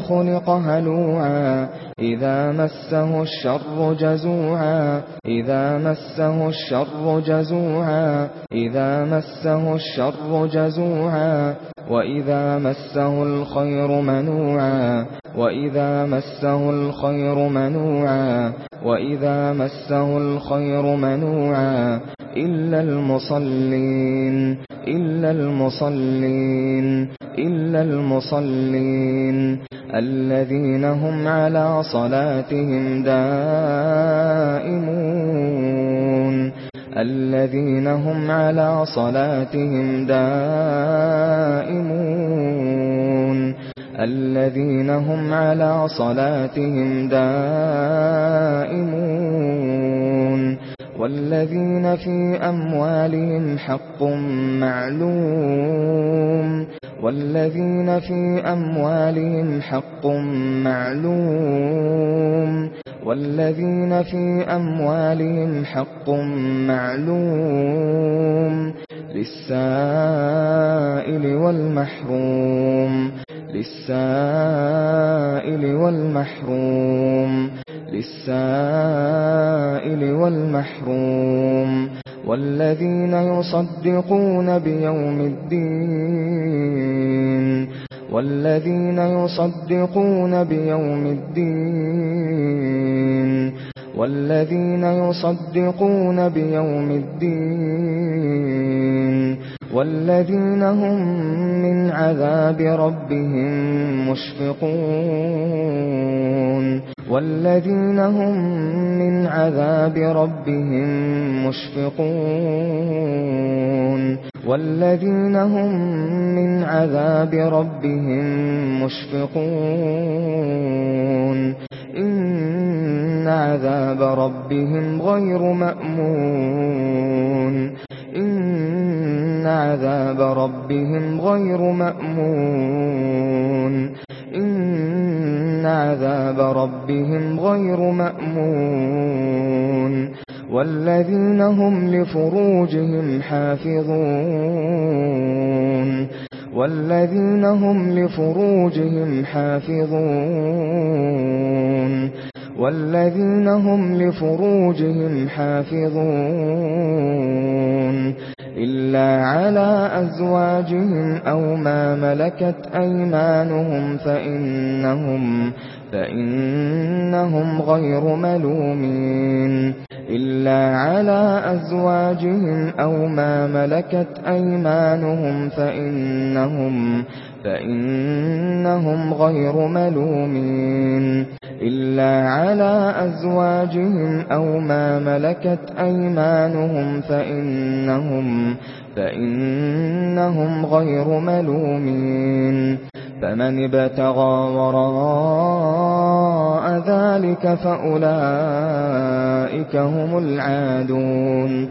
خلق هلوعا إذا مسه الشر جزوعا إذا مسه الشر جزوعا إذا مسه الشر جزوعا وَإِذَا مَسَّهُ الْخَيْرُ مَنُوعًا وَإِذَا مَسَّهُ الْخَيْرُ مَنُوعًا وَإِذَا مَسَّهُ الْخَيْرُ مَنُوعًا إِلَّا الْمُصَلِّينَ إلا المصلين إلا المصلين الذين هم على صلاتهم دائمون الذين هم على صلاتهم دائمون الذين هم على صلاتهم دائمون والذين في أموالهم حق معلوم والذين في أموالهم حق معلوم والذين في أموالهم حق معلوم للسائل والمحروم للسائل والمحروم للسائل والمحروم والذين يصدقون بيوم الدين والذين يصدقون بيوم الدين والذين يصدقون بيوم الدين. والذين هم من عذاب ربهم مشفقون والذين هم من عذاب ربهم مشفقون والذين هم من عذاب ربهم مشفقون إن عذاب ربهم غير مأمون إن إن عذاب ربهم غير مأمون إن عذاب ربهم غير مأمون والذين هم لفروجهم حافظون والذين هم لفروجهم حافظون والذين هم لفروجهم حافظون إلا على أزواجهم أو ما ملكت أيمانهم فإنهم فإنهم غير ملومين إلا على أزواجهم أو ما ملكت أيمانهم فإنهم فإنهم غير ملومين إلا على أزواجهم أو ما ملكت أيمانهم فإنهم فإنهم غير ملومين فمن ابتغى وراء ذلك فأولئك هم العادون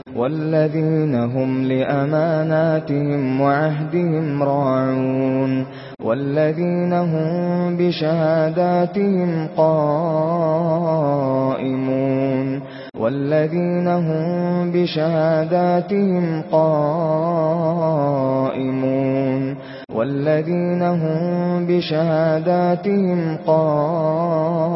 والذين هم لأماناتهم وعهدهم راعون والذين هم بشهاداتهم قائمون والذين هم بشهاداتهم قائمون والذين هم بشهاداتهم قائمون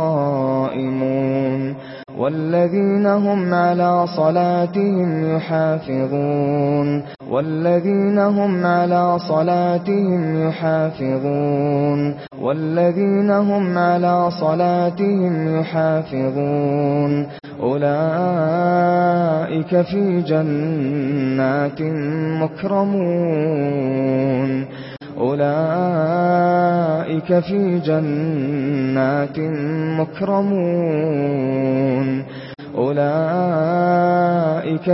والذين هم على صلاتهم يحافظون والذين هم على صلاتهم يحافظون والذين هم على صلاتهم يحافظون أولئك في جنات مكرمون أولئك في جنات مكرمون. أولئك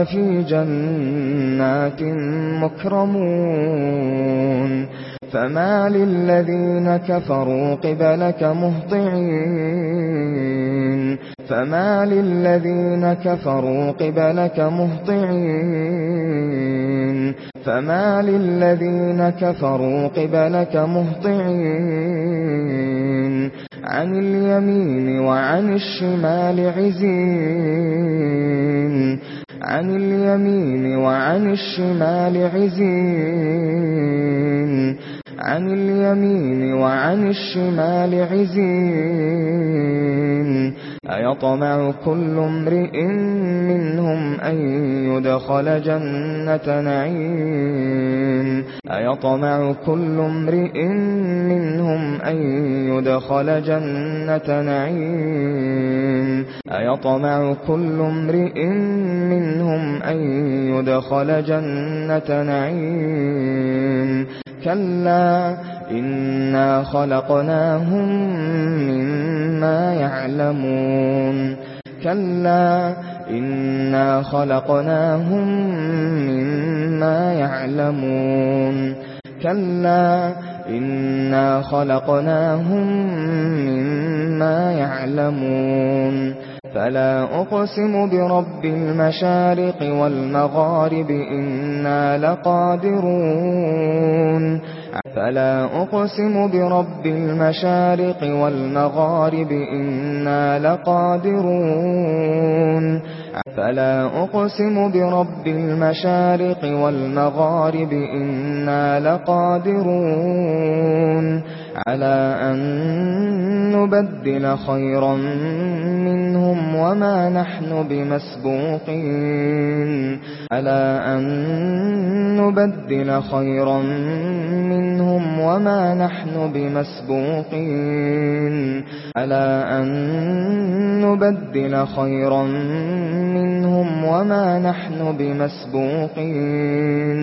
في جنات مكرمون. فما للذين كفروا قبلك مهطعين. فما للذين كفروا قبلك مهطعين. فما للذين كفروا قبلك مهطعين عن اليمين وعن الشمال عزين عن اليمين وعن الشمال عزين عن اليمين وعن الشمال عزين أيطمع كل امرئ منهم أن يدخل جنة نعيم. أيطمع كل امرئ منهم أن يدخل جنة نعيم. أيطمع كل امرئ منهم أن يدخل جنة نعيم. كلا إنا خلقناهم من مَا يعلمون. كلا إنا خلقناهم مما يعلمون. كلا إنا خلقناهم مما يعلمون. فلا أقسم برب المشارق والمغارب إنا لقادرون. فلا أقسم برب المشارق والمغارب إنا لقادرون فلا أقسم برب المشارق والمغارب إنا لقادرون على أن نبدل خيرا منهم وما نحن بمسبوقين. على أن نبدل خيرا منهم وما نحن بمسبوقين. على أن نبدل خيرا منهم وما نحن بمسبوقين.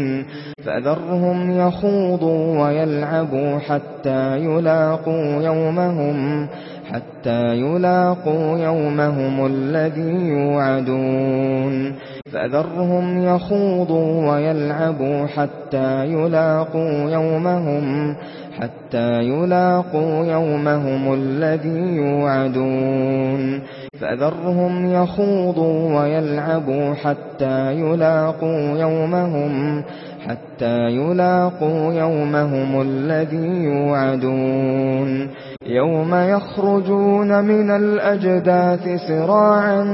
فذرهم يخوضوا ويلعبوا حتى يلاقوا يومهم حتى يلاقوا يومهم الذي يوعدون. فذرهم يخوضوا ويلعبوا حتى يلاقوا يومهم حتى يلاقوا يومهم الذي يوعدون. فذرهم يخوضوا ويلعبوا حتى يلاقوا يومهم حتى يلاقوا يومهم الذي يوعدون. يوم يخرجون من الأجداث سراعا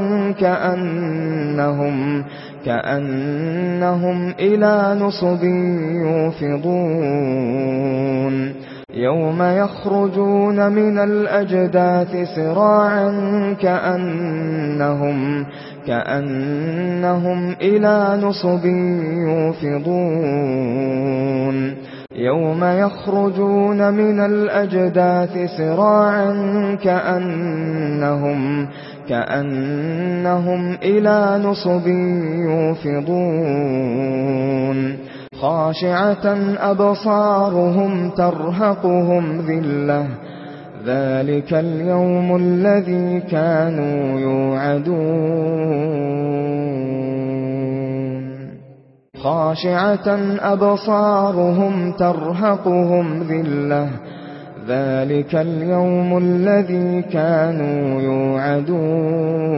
كأنهم كأنهم إلى نصب يوفضون. يوم يخرجون من الأجداث سراعا كأنهم كأنهم كأنهم إلى نصب يوفضون. يوم يخرجون من الأجداث سراعا كأنهم كأنهم إلى نصب يوفضون. خاشعة أبصارهم ترهقهم ذلة. ذلك اليوم الذي كانوا يوعدون خاشعة أبصارهم ترهقهم ذلة ذلك اليوم الذي كانوا يوعدون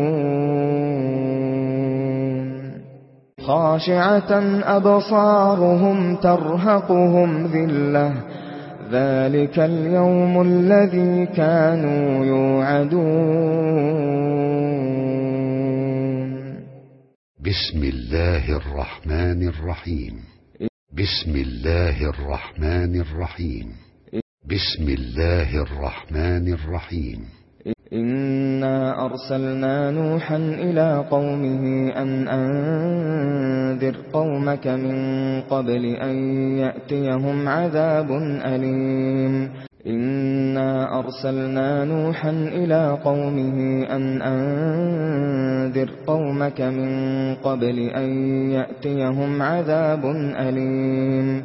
خاشعة أبصارهم ترهقهم ذلة ذلك اليوم الذي كانوا يوعدون. بسم الله الرحمن الرحيم. بسم الله الرحمن الرحيم. بسم الله الرحمن الرحيم. إنا أرسلنا نوحا إلى قومه أن أنذر قومك من قبل أن يأتيهم عذاب أليم إنا أرسلنا نوحا إلى قومه أن أنذر قومك من قبل أن يأتيهم عذاب أليم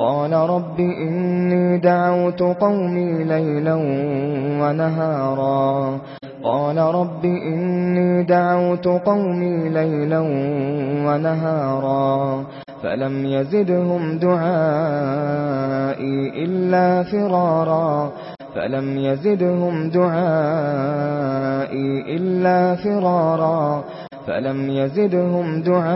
قال رب إني دعوت قومي ليلا ونهارا. قال رب إني دعوت قومي ليلا ونهارا. فلم يزدهم دعائي إلا فرارا. فلم يزدهم دعائي إلا فرارا. فلم يزدهم دعائي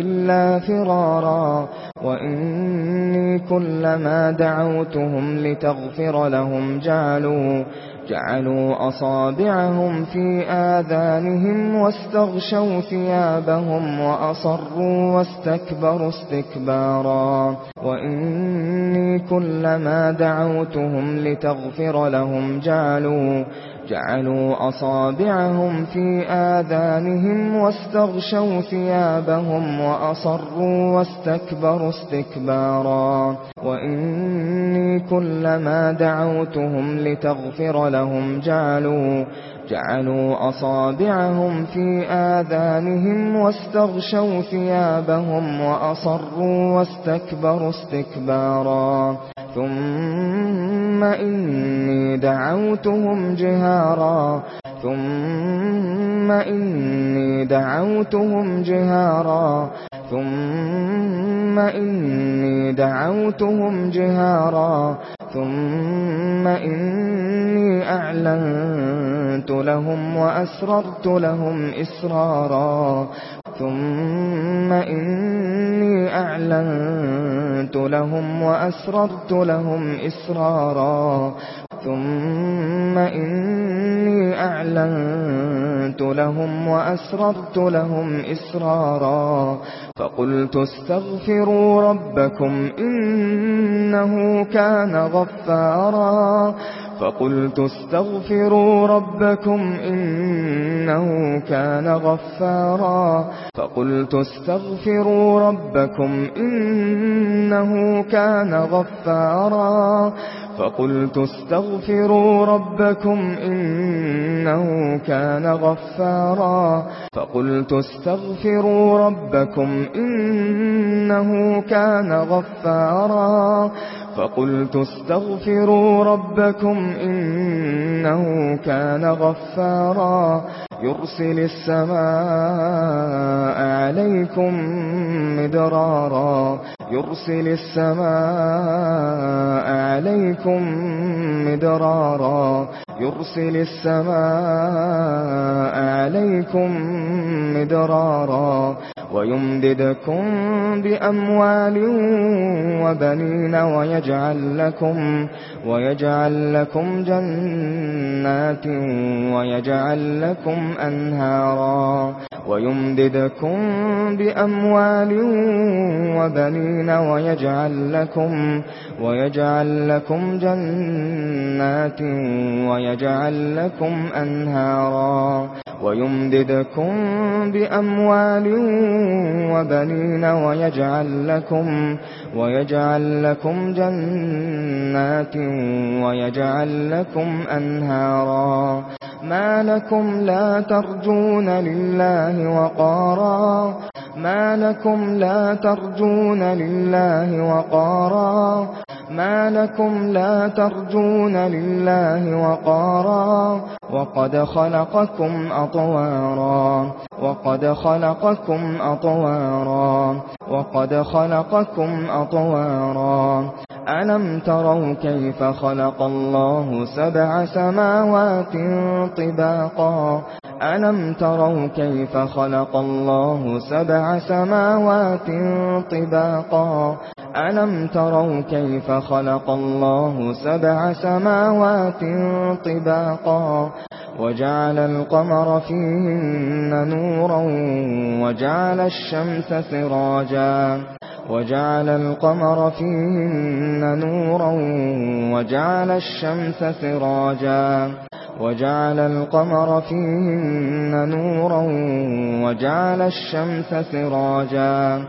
إلا فرارا وإني كلما دعوتهم لتغفر لهم جعلوا جعلوا أصابعهم في آذانهم واستغشوا ثيابهم وأصروا واستكبروا استكبارا وإني كلما دعوتهم لتغفر لهم جعلوا جعلوا أصابعهم في آذانهم واستغشوا ثيابهم وأصروا واستكبروا استكبارا. وإني كلما دعوتهم لتغفر لهم جعلوا جعلوا أصابعهم في آذانهم واستغشوا ثيابهم وأصروا واستكبروا استكبارا. ثم ثُمَّ إِنِّي دَعَوْتُهُمْ جِهَارًا. ثُمَّ إِنِّي دَعَوْتُهُمْ جِهَارًا. ثُمَّ ثُمَّ إِنِّي دَعَوْتُهُمْ جِهَارًا ثُمَّ إِنِّي أَعْلَنتُ لَهُمْ وَأَسْرَرْتُ لَهُمْ إِسْرَارًا ثُمَّ إِنِّي أَعْلَنتُ لَهُمْ وَأَسْرَرْتُ لَهُمْ إِسْرَارًا ثُمَّ إِنِّي أَعْلَنتُ لَهُمْ وَأَسْرَرْتُ لَهُمْ إِسْرَارًا فَقُلْتُ اسْتَغْفِرُوا واستغفروا رَبَّكُمْ إِنَّهُ كَانَ غَفَّارًا فَقُلْتُ اسْتَغْفِرُوا رَبَّكُمْ إِنَّهُ كَانَ غَفَّارًا فَقُلْتُ اسْتَغْفِرُوا رَبَّكُمْ إِنَّهُ كَانَ غَفَّارًا فَقُلْتُ اسْتَغْفِرُوا رَبَّكُمْ إِنَّهُ كَانَ غَفَّارًا. فَقُلْتُ اسْتَغْفِرُوا رَبَّكُمْ إِنَّهُ كَانَ غَفَّارًا. فَقُلْتُ اسْتَغْفِرُوا رَبَّكُمْ إِنَّهُ كَانَ غَفَّارًا. يُرْسِلِ السَّمَاءَ عَلَيْكُمْ مِدْرَارًا. يرسل السماء عليكم مدرارا. يرسل السماء عليكم مدرارا. ويمددكم بأموال وبنين ويجعل لكم ويجعل لكم جنات ويجعل لكم أنهارا. ويمددكم بأموال وبنين تتقون ويجعل لكم ويجعل لكم جنات ويجعل لكم أنهارا ويمددكم بأموال وبنين ويجعل لكم ويجعل لكم جنات ويجعل لكم أنهارا ما لكم لا ترجون لله وقارا. ما لكم لا ترجون لله وقارا. ما لكم لا ترجون لله وقارا. وقد خلقكم أطوارا. وقد خلقكم أطوارا. وقد خلقكم أطوارا. أَلَمْ تَرَوْا كَيْفَ خَلَقَ اللَّهُ سَبْعَ سَمَاوَاتٍ طِبَاقًا؟ أَلَمْ تَرَوْا كَيْفَ خَلَقَ اللَّهُ سَبْعَ سَمَاوَاتٍ طِبَاقًا؟ أَلَمْ تَرَوْا كَيْفَ خَلَقَ اللَّهُ سَبْعَ سَمَاوَاتٍ طِبَاقًا؟ وَجَعَلَ الْقَمَرَ فِيهِنَّ نُورًا وَجَعَلَ الشَّمْسَ سِرَاجًا وجعل القمر فيهن نورا وجعل الشمس سراجا وجعل القمر فيهن نورا وجعل الشمس سراجا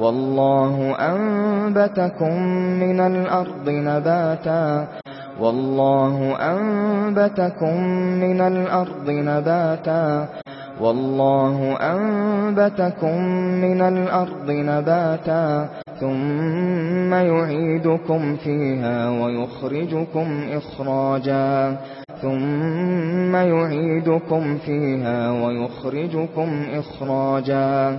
والله أنبتكم من الأرض نباتا والله أنبتكم من الأرض نباتا والله أنبتكم من الأرض نباتا ثم يعيدكم فيها ويخرجكم إخراجا ثم يعيدكم فيها ويخرجكم إخراجا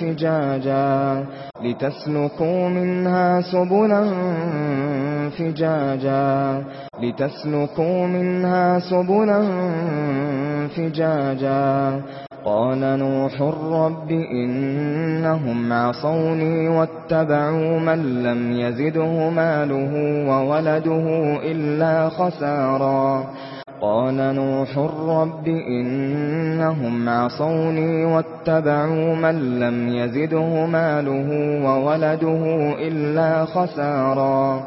فجاجا لتسلكوا منها سبلا فجاجا لتسلكوا منها سبلا فجاجا. قال نوح رب إنهم عصوني واتبعوا من لم يزده ماله وولده إلا خسارا. وقال نوح رب إنهم عصوني واتبعوا من لم يزده ماله وولده إلا خسارا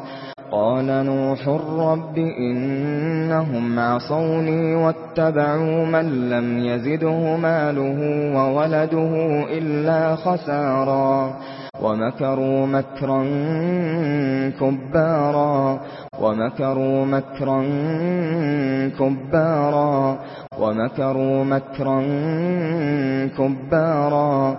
قال نوح رب إنهم عصوني واتبعوا من لم يزده ماله وولده إلا خسارا وَمَكَرُوا مَكْرًا كُبَّارًا وَمَكَرُوا مَكْرًا كُبَّارًا وَمَكَرُوا مَكْرًا كُبَّارًا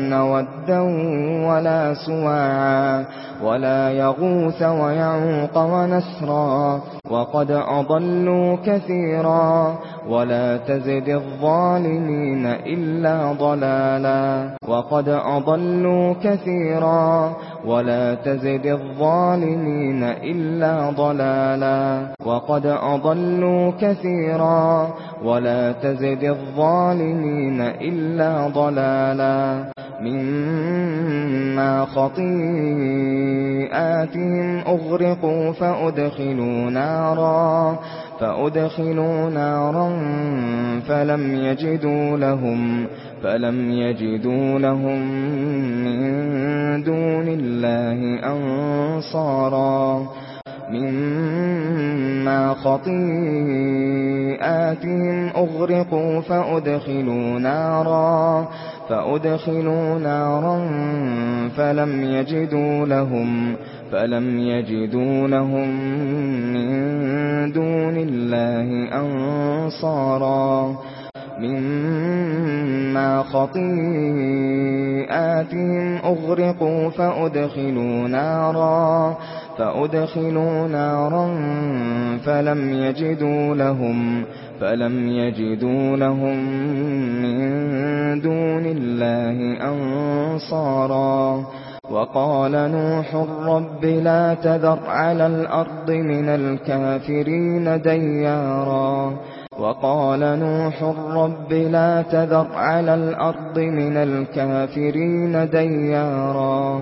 نَّ وَدًّا وَلَا سُوَاعًا ولا يغوث ويعوق ونسرا وقد أضلوا كثيرا ولا تزد الظالمين إلا ضلالا وقد أضلوا كثيرا ولا تزد الظالمين إلا ضلالا وقد أضلوا كثيرا ولا تزد الظالمين إلا ضلالا مما خطير سيئاتهم أغرقوا فأدخلوا نارا فأدخلوا نارا فلم يجدوا لهم فلم يجدوا لهم من دون الله أنصارا مما خطيئاتهم أغرقوا فأدخلوا نارا فأدخلوا نارا فلم يجدوا لهم فلم يجدوا لهم من دون الله أنصارا مما خطيئاتهم أغرقوا فأدخلوا نارا فأدخلوا نارا فلم يجدوا لهم فلم يجدوا لهم من دون الله أنصارا وقال نوح رب لا تذر على الأرض من الكافرين ديارا وقال نوح رب لا تذر على الأرض من الكافرين ديارا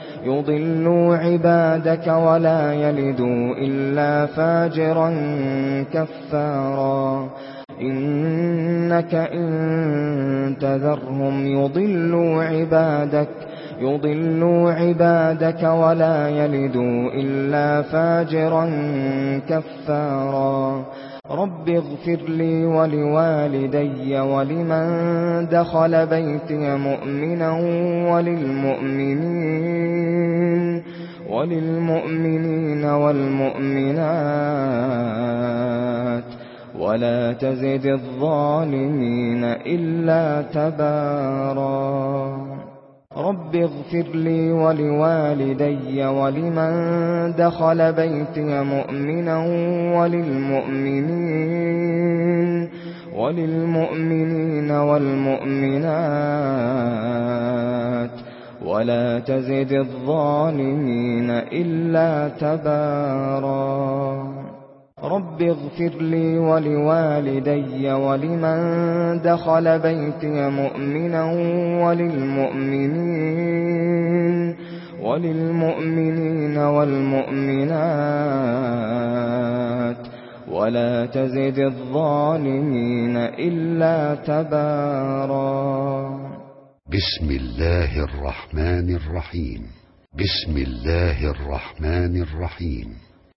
يضلوا عبادك ولا يلدوا إلا فاجرا كفارا إنك إن تذرهم يضلوا عبادك يضلوا عبادك ولا يلدوا إلا فاجرا كفارا رب اغفر لي ولوالدي ولمن دخل بيتي مؤمنا وللمؤمنين وللمؤمنين والمؤمنات ولا تزد الظالمين إلا تبارا رب اغفر لي ولوالدي ولمن دخل بيتي مؤمنا وللمؤمنين وللمؤمنين والمؤمنات ولا تزد الظالمين إلا تبارا رب اغفر لي ولوالدي ولمن دخل بيتي مؤمنا وللمؤمنين وللمؤمنين والمؤمنات ولا تزد الظالمين إلا تبارا. بسم الله الرحمن الرحيم. بسم الله الرحمن الرحيم.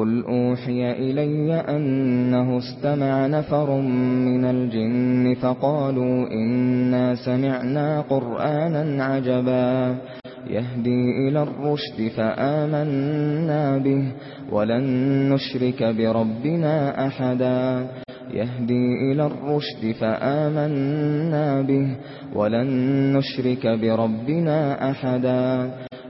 قل أوحي إلي أنه استمع نفر من الجن فقالوا إنا سمعنا قرآنا عجبا يهدي إلى الرشد فآمنا به ولن نشرك بربنا أحدا يهدي إلى الرشد فآمنا به ولن نشرك بربنا أحدا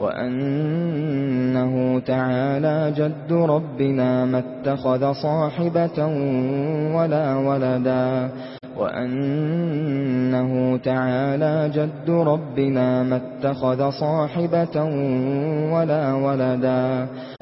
وأنه تعالى جد ربنا ما اتخذ صاحبة ولا ولدا وأنه تعالى جد ربنا ما اتخذ صاحبة ولا ولدا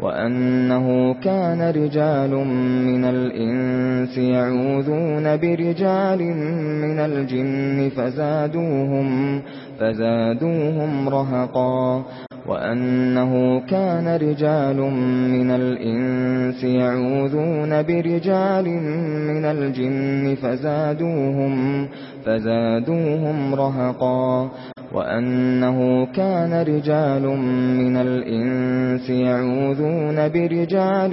وأنه كان رجال من الإنس يعوذون برجال من الجن فزادوهم فزادوهم رهقا وأنه كان رجال من الإنس يعوذون برجال من الجن فزادوهم فزادوهم رهقا وأنه كان رجال من الإنس يعوذون برجال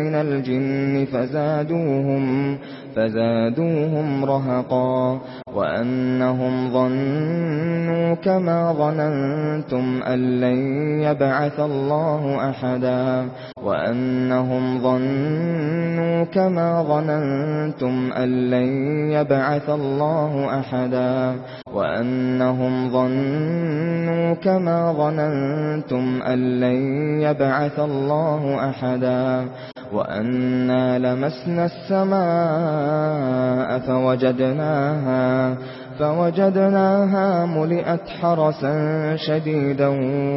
من الجن فزادوهم, فزادوهم رهقا وَأَنَّهُمْ ظَنُّوا كَمَا ظَنَنْتُمْ أَن لَّن يَبْعَثَ اللَّهُ أَحَدًا وَأَنَّهُمْ ظَنُّوا كَمَا ظَنَنْتُمْ أَن لَّن يَبْعَثَ اللَّهُ أَحَدًا وَأَنَّهُمْ ظَنُّوا كَمَا ظَنَنْتُمْ أَن لَّن يَبْعَثَ اللَّهُ أَحَدًا وَأَنَّا لَمَسْنَا السَّمَاءَ فَوَجَدْنَاهَا فوجدناها ملئت حرسا شديدا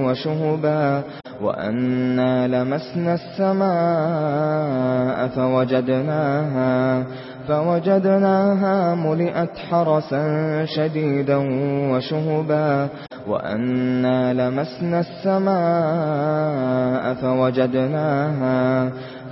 وشهبا وأنا لمسنا السماء فوجدناها فوجدناها ملئت حرسا شديدا وشهبا وأنا لمسنا السماء فوجدناها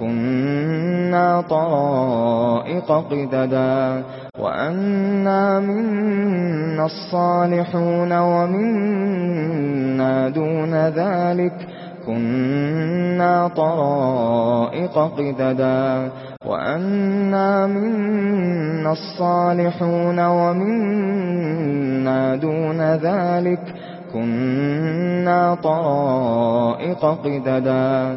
كُنَّا طَائِقَ قِدَدًا وَأَنَّا مِنَّا الصَّالِحُونَ وَمِنَّا دُونَ ذَلِكَ كُنَّا طَائِقَ قِدَدًا وَأَنَّا مِنَّا الصَّالِحُونَ وَمِنَّا دُونَ ذَلِكَ كُنَّا طَائِقَ قِدَدًا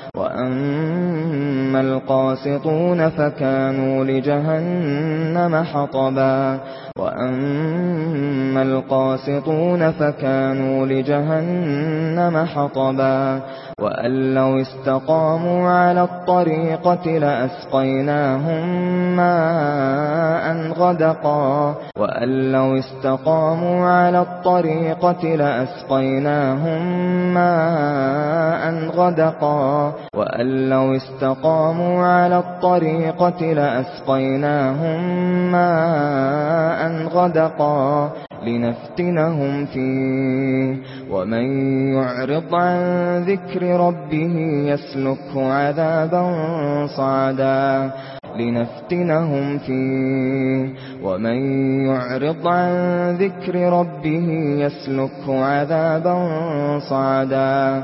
وَأَمَّا الْقَاسِطُونَ فَكَانُوا لِجَهَنَّمَ حَطَبًا وَأَمَّا الْقَاسِطُونَ فَكَانُوا لِجَهَنَّمَ حَطَبًا وَأَن لَّوْ اسْتَقَامُوا عَلَى الطَّرِيقَةِ لَأَسْقَيْنَاهُم مَّاءً غَدَقًا وَأَن لَّوْ اسْتَقَامُوا عَلَى الطَّرِيقَةِ لَأَسْقَيْنَاهُم مَّاءً غَدَقًا وأن لو استقاموا على الطريقة لأسقيناهم ماء غدقا لنفتنهم فيه ومن يعرض عن ذكر ربه يسلكه عذابا صعدا لنفتنهم فيه ومن يعرض عن ذكر ربه يسلكه عذابا صعدا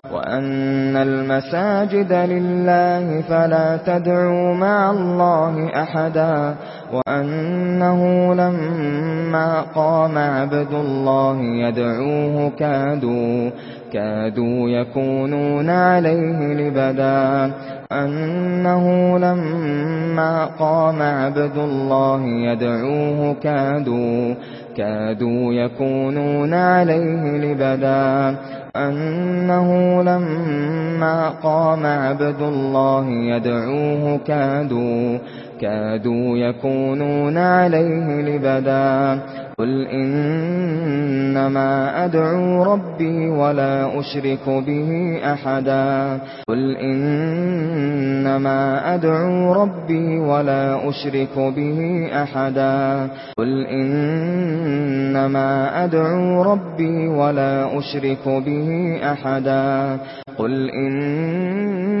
وأن المساجد لله فلا تدعوا مع الله أحدا وأنه لما قام عبد الله يدعوه كادوا كادوا يكونون عليه لبدا أنه لما قام عبد الله يدعوه كادوا كادوا يكونون عليه لبدا. أنه لما قام عبد الله يدعوه كادوا. كادوا يكونون عليه لبدا. قل إنما أدعو ربي ولا أشرك به أحدا. قل إنما أدعو ربي ولا أشرك به أحدا. قل إنما أدعو ربي ولا أشرك به أحدا. قل إن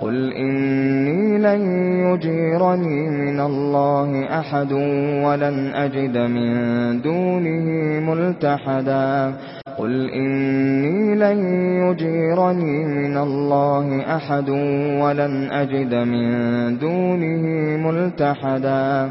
قل إني لن يجيرني من الله أحد ولن أجد من دونه ملتحدا. قل إني لن يجيرني من الله أحد ولن أجد من دونه ملتحدا.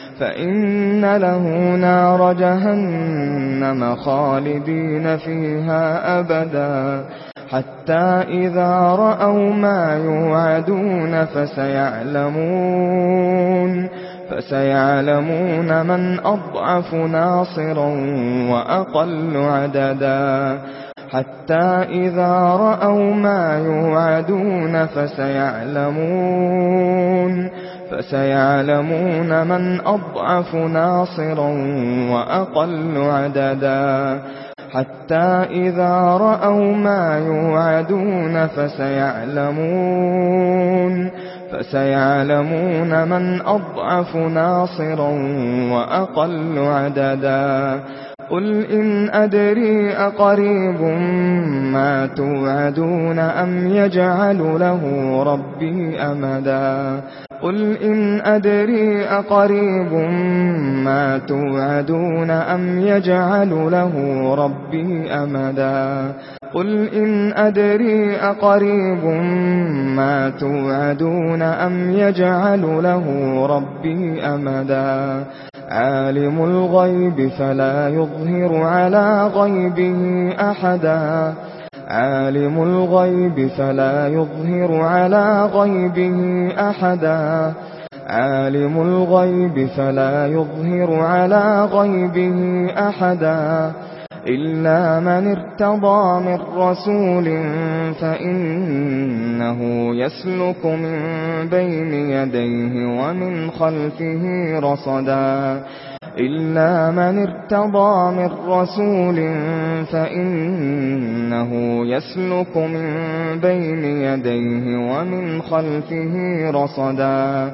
فإن له نار جهنم خالدين فيها أبدا حتى إذا رأوا ما يوعدون فسيعلمون فسيعلمون من أضعف ناصرا وأقل عددا حتى إذا رأوا ما يوعدون فسيعلمون فسيعلمون من أضعف ناصرا وأقل عددا. حتى إذا رأوا ما يوعدون فسيعلمون فسيعلمون من أضعف ناصرا وأقل عددا. قل إن أدري أقريب ما توعدون أم يجعل له ربي أمدا قل إن أدري أقريب ما توعدون أم يجعل له ربي أمدا قل إن أدري أقريب ما توعدون أم يجعل له ربي أمدا عالم الغيب فلا يظهر على غيبه أحدا. عالم الغيب فلا يظهر على غيبه أحدا. عالم الغيب فلا يظهر على غيبه أحدا. إلا من ارتضى من رسول فإنه يسلك من بين يديه ومن خلفه رصدا إلا من ارتضى من رسول فإنه يسلك من بين يديه ومن خلفه رصدا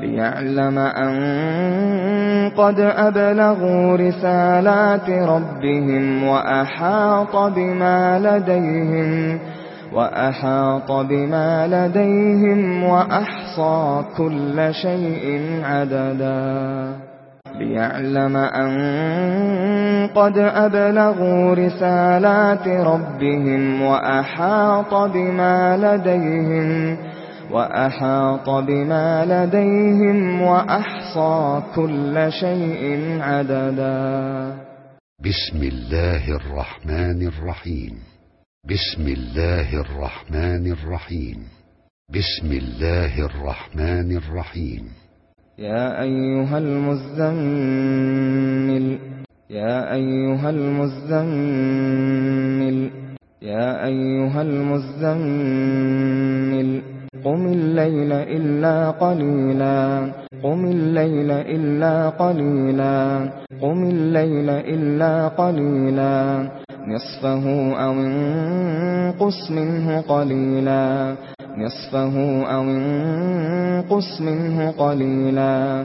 ليعلم أن قد أبلغوا رسالات ربهم وأحاط بما لديهم وأحاط بما لديهم وأحصى كل شيء عددا ليعلم أن قد أبلغوا رسالات ربهم وأحاط بما لديهم وَأَحْصَى وأحاط بما لديهم وأحصى كل شيء عددا. بسم الله الرحمن الرحيم. بسم الله الرحمن الرحيم. بسم الله الرحمن الرحيم. يا أيها المزمل. يا أيها المزمل. يا أيها المزمل. قم الليل إلا قليلا. قم الليل إلا قليلا. قم الليل إلا قليلا. نصفه أو انقص منه قليلا. نصفه أو انقص منه قليلا.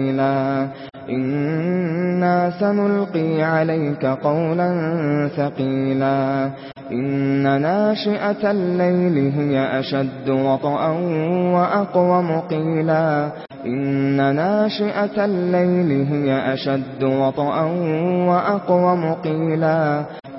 قليلا إنا سنلقي عليك قولا ثقيلا إن ناشئة الليل هي أشد وطئا وأقوم قيلا إن ناشئة الليل هي أشد وطئا وأقوم قيلا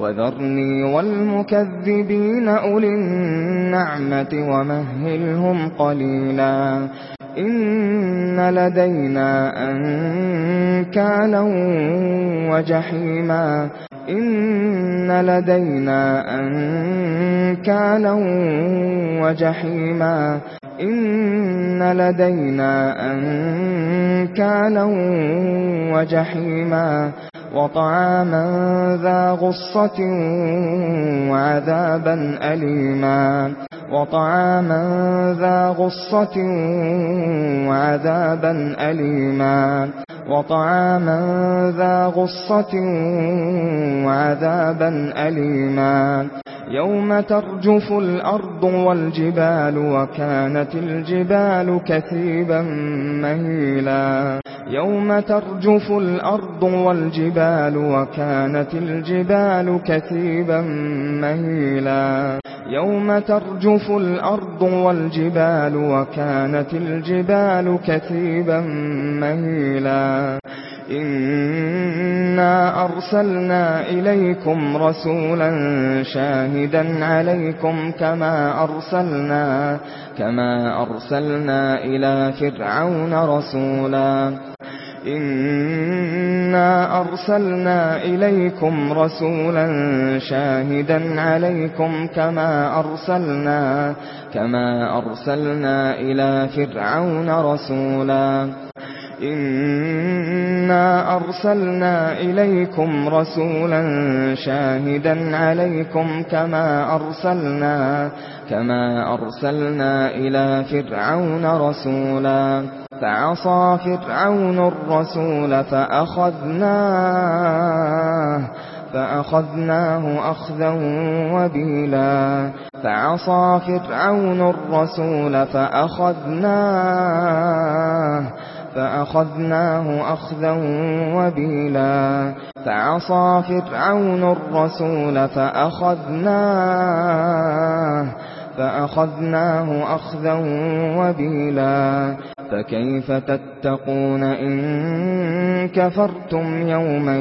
وَذَرْنِي وَالْمُكَذِّبِينَ أُولِي النَّعْمَةِ وَمَهِّلْهُمْ قَلِيلًا إِنَّ لَدَيْنَا أَنكَالًا وَجَحِيمًا إِنَّ لَدَيْنَا أَنكَالًا وَجَحِيمًا إن لدينا أنكالا وجحيما وطعاما ذا غصة وعذابا أليما وطعاما ذا غصة وعذابا أليما وطعاما ذا غصة وعذابا أليما يوم ترجف الأرض والجبال وكانت الجبال كثيبا مهيلا يوم ترجف الأرض والجبال وكانت الجبال كثيبا مهيلا يوم ترجف الأرض والجبال وكانت الجبال كثيبا مهيلا إنا أرسلنا إليكم رسولا شاهدا عليكم كما أرسلنا كما أرسلنا إلى فرعون رسولا. إنا أرسلنا إليكم رسولا شاهدا عليكم كما أرسلنا كما أرسلنا إلى فرعون رسولا. إنا أرسلنا إليكم رسولا شاهدا عليكم كما أرسلنا كما أرسلنا إلى فرعون رسولا. فعصى فرعون الرسول فأخذناه فأخذناه أخذا وبيلا. فعصى فرعون الرسول فأخذناه فأخذناه أخذا وبيلا فعصى فرعون الرسول فأخذناه فأخذناه أخذا وبيلا فكيف تتقون إن كفرتم يوما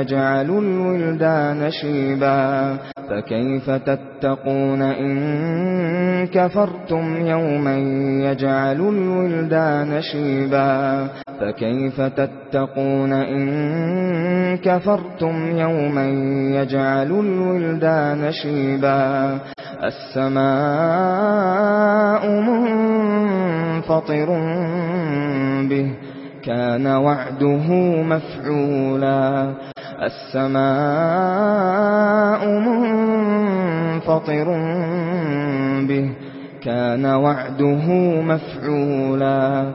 يجعل الولدان شيبا فكيف تتقون إن كفرتم يوما يجعل الولدان شيبا فكيف تتقون إن كفرتم يوما يجعل الولدان شيبا السماء منفطر به كان وعده مفعولا السماء منفطر به كان وعده مفعولا.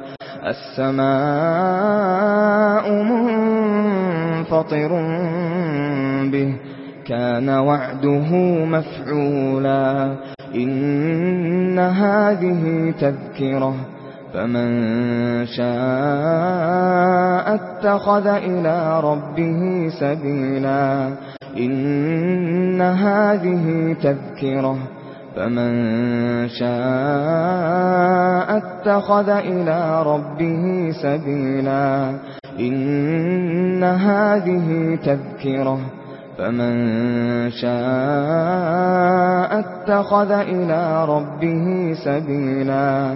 السماء منفطر به كان وعده مفعولا. إن هذه تذكرة. فمن شاء اتخذ إلى ربه سبيلا. إن هذه تذكرة. فمن شاء اتخذ إلى ربه سبيلا. إن هذه تذكرة. فمن شاء اتخذ إلى ربه سبيلا.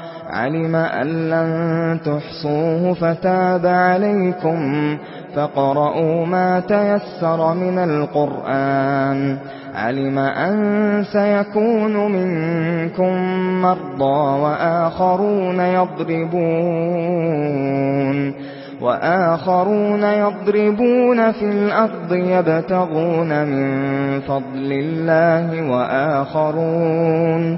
عَلِمَ أَن لَّن تُحْصُوهُ فَتَابَ عَلَيْكُمْ فقرؤوا مَا تَيَسَّرَ مِنَ الْقُرْآنِ عَلِمَ أَن سَيَكُونُ مِنكُم مَّرْضَىٰ وَآخَرُونَ يَضْرِبُونَ وآخرون يضربون في الأرض يبتغون من فضل الله وآخرون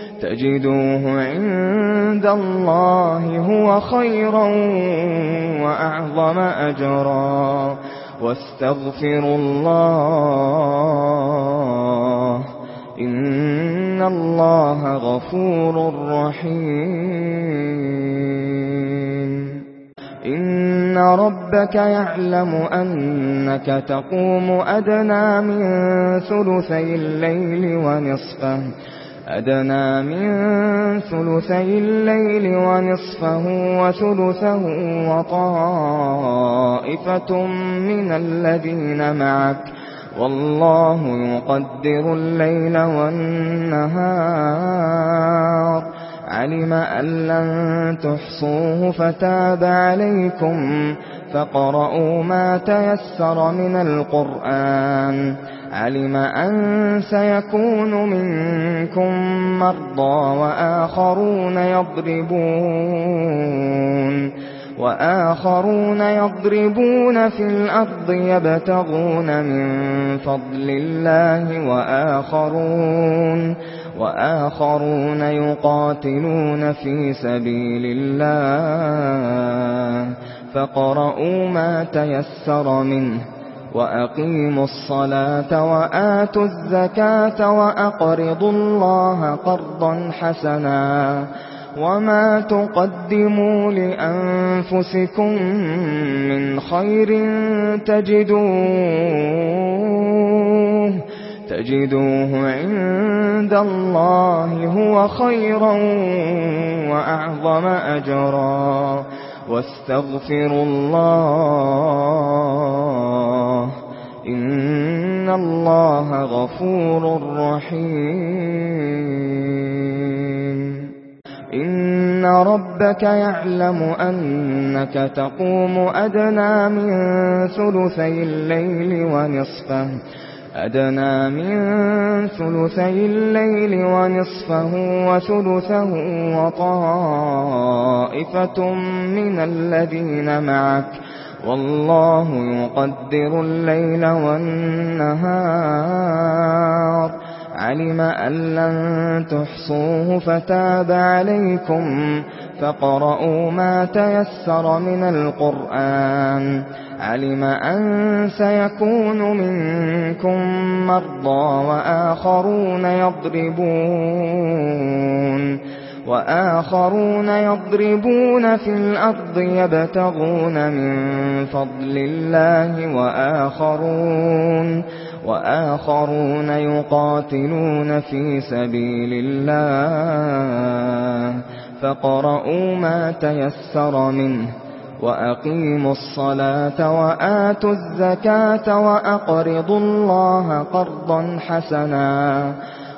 تجدوه عند الله هو خيرا وأعظم أجرا واستغفروا الله إن الله غفور رحيم إن ربك يعلم أنك تقوم أدنى من ثلثي الليل ونصفه أدنى من ثلثي الليل ونصفه وثلثه وطائفة من الذين معك والله يقدر الليل والنهار علم أن لن تحصوه فتاب عليكم فقرؤوا ما تيسر من القرآن علم أن سيكون منكم مرضى وآخرون يضربون وآخرون يضربون في الأرض يبتغون من فضل الله وآخرون وآخرون يقاتلون في سبيل الله فقرؤوا ما تيسر منه وَأَقِيمُوا الصَّلَاةَ وَآتُوا الزَّكَاةَ وَأَقْرِضُوا اللَّهَ قَرْضًا حَسَنًا وَمَا تُقَدِّمُوا لِأَنفُسِكُم مِّنْ خَيْرٍ تَجِدُوهُ تَجِدُوهُ عِندَ اللَّهِ هُوَ خَيْرًا وَأَعْظَمَ أَجْرًا واستغفروا الله. إن الله غفور رحيم. إن ربك يعلم أنك تقوم أدنى من ثلثي الليل ونصفه. أدنى من ثلثي الليل ونصفه وثلثه وطائفة من الذين معك والله يقدر الليل والنهار عَلِمَ أَن لَّن تُحْصُوهُ فَتَابَ عَلَيْكُمْ فَقَرَؤُوا مَا تَيَسَّرَ مِنَ الْقُرْآنِ عَلِمَ أَن سَيَكُونُ مِنكُم مَّرْضَىٰ وَآخَرُونَ يَضْرِبُونَ وآخرون يضربون في الأرض يبتغون من فضل الله وآخرون وآخرون يقاتلون في سبيل الله فقرؤوا ما تيسر منه وَأَقِيمُوا الصَّلَاةَ وَآتُوا الزَّكَاةَ وَأَقْرِضُوا اللَّهَ قَرْضًا حَسَنًا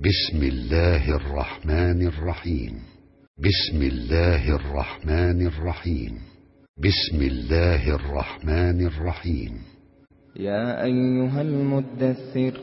بسم الله الرحمن الرحيم بسم الله الرحمن الرحيم بسم الله الرحمن الرحيم يا ايها المدثر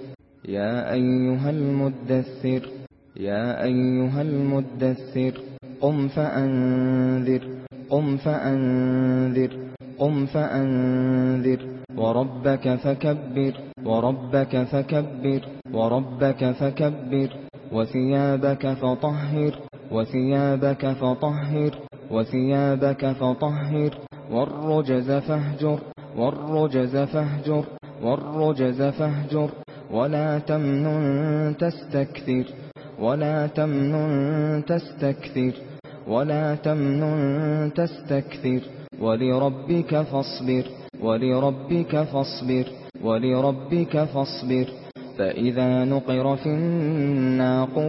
يا ايها المدثر يا ايها المدثر قم فانذر قم فانذر قم فانذر وربك فكبر وربك فكبر وربك فكبر وثيابك فطهر وثيابك فطهر وثيابك فطهر والرجز فاهجر والرجز فاهجر والرجز فاهجر ولا تمنن تستكثر ولا تمنن تستكثر ولا تمنن تستكثر ولربك فاصبر ولربك فاصبر. وَلِرَبِّكَ فَاصْبِرْ فَإِذَا نُقِرَ فِي النَّاقُورِ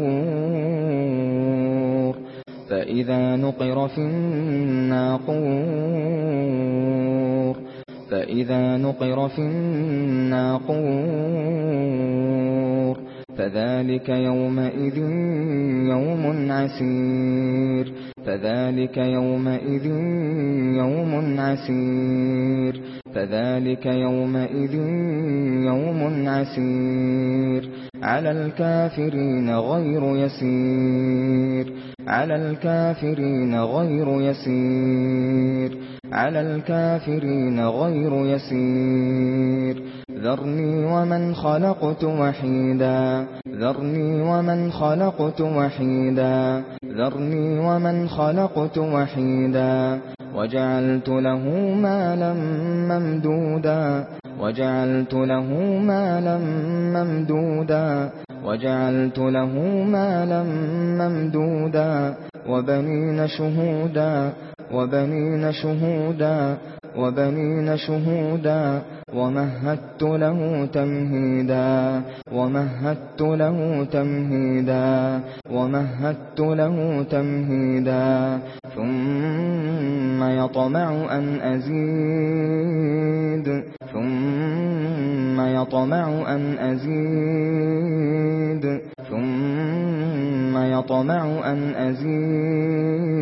فَإِذَا نُقِرَ فِي النَّاقُورِ فَإِذَا نُقِرَ فِي النَّاقُورِ فَذَلِكَ يَوْمَئِذٍ يَوْمٌ عَسِيرٌ فذلك يومئذ يوم عسير. فذلك يومئذ يوم عسير. على الكافرين غير يسير. على الكافرين غير يسير. على الكافرين غير يسير. ذرني ومن خلقت وحيدا. ذرني ومن خلقت وحيدا. ذرني ومن خلقت وحيدا وجعلت له ما لم ممدودا وجعلت له ما لم ممدودا وجعلت له ما لم ممدودا وبنين شهودا وبنين شهودا وبنين شهودا ومهدت له تمهيدا ومهدت له تمهيدا ومهدت له تمهيدا ثُمَّ يَطْمَعُ أَنْ أَزِيدَ ثُمَّ يَطْمَعُ أَنْ أَزِيدَ ثُمَّ يَطْمَعُ أَنْ أَزِيدَ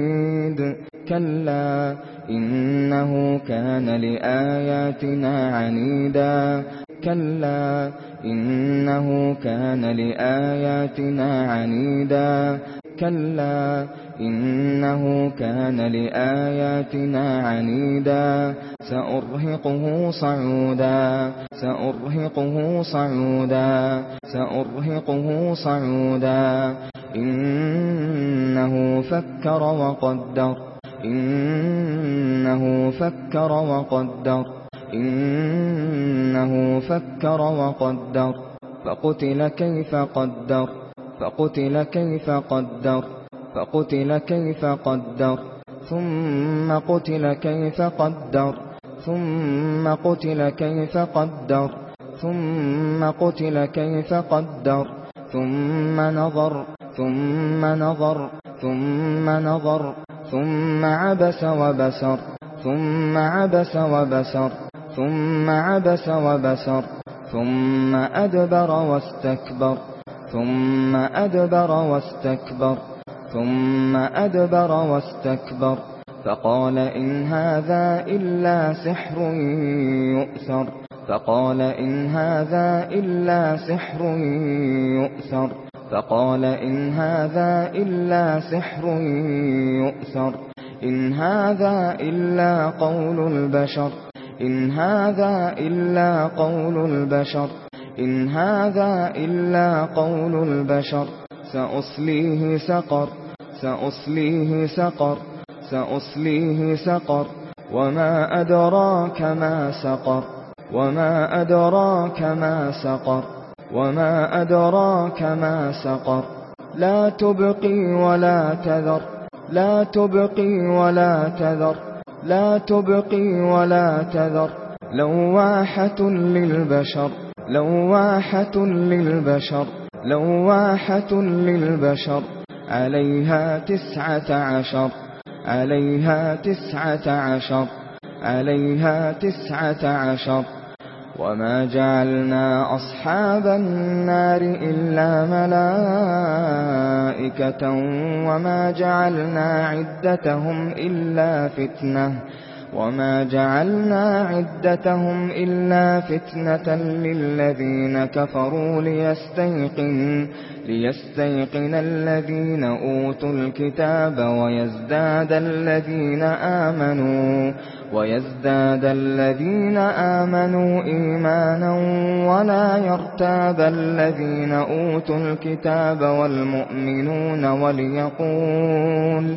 كَلَّا إِنَّهُ كَانَ لِآيَاتِنَا عَنِيدًا كَلَّا إِنَّهُ كَانَ لِآيَاتِنَا عَنِيدًا كلا إنه كان لآياتنا عنيدا. سأرهقه صعودا سأرهقه صعودا سأرهقه صعودا. إنه فكر وقدر إنه فكر وقدر إنه فكر وقدر. فقتل كيف قدر. فقتل كيف قدر فقتل كيف قدر ثم قتل كيف قدر ثم قتل كيف قدر ثم قتل كيف قدر ثم نظر ثم نظر ثم نظر ثم عبس وبسر ثم عبس وبسر ثم عبس وبسر ثم أدبر واستكبر. ثم أدبر واستكبر ثم أدبر واستكبر فقال إن هذا إلا سحر يؤثر فقال إن هذا إلا سحر يؤثر فقال إن هذا إلا سحر يؤثر إن هذا إلا قول البشر إن هذا إلا قول البشر. إن هذا إلا قول البشر سأصليه سقر سأصليه سقر سأصليه سقر وما أدراك ما سقر وما أدراك ما سقر وما أدراك ما سقر لا تبقي ولا تذر لا تبقي ولا تذر لا تبقي ولا تذر لواحة للبشر لواحة للبشر لواحة للبشر عليها تسعة عشر عليها تسعة عشر عليها تسعة عشر. وما جعلنا أصحاب النار إلا ملائكة وما جعلنا عدتهم إلا فتنة. وما جعلنا عدتهم إلا فتنة للذين كفروا ليستيقن ليستيقن الذين أوتوا الكتاب ويزداد الذين آمنوا ويزداد الذين آمنوا إيمانا ولا يرتاب الذين أوتوا الكتاب والمؤمنون وليقول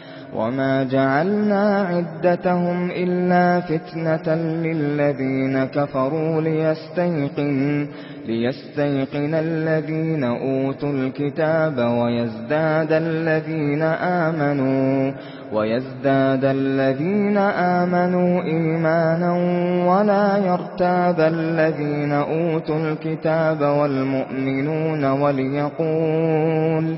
وما جعلنا عدتهم إلا فتنة للذين كفروا ليستيقن ليستيقن الذين أوتوا الكتاب ويزداد الذين آمنوا ويزداد الذين آمنوا إيمانا ولا يرتاب الذين أوتوا الكتاب والمؤمنون وليقول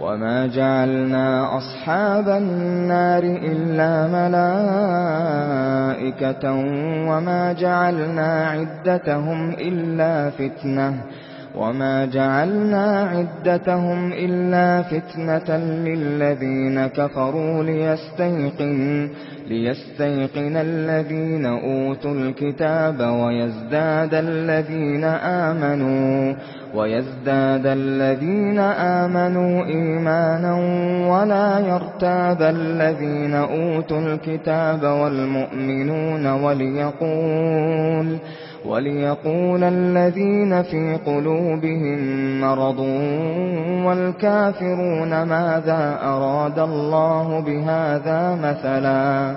وما جعلنا أصحاب النار إلا ملائكة وما جعلنا عدتهم إلا فتنة وما جعلنا عدتهم إلا فتنة للذين كفروا ليستيقن ليستيقن الذين أوتوا الكتاب ويزداد الذين آمنوا ويزداد الذين آمنوا إيمانا ولا يرتاب الذين أوتوا الكتاب والمؤمنون وليقول وَلْيَقُولَ الَّذِينَ فِي قُلُوبِهِم مَّرَضٌ وَالْكَافِرُونَ مَاذَا أَرَادَ اللَّهُ بِهَذَا مَثَلًا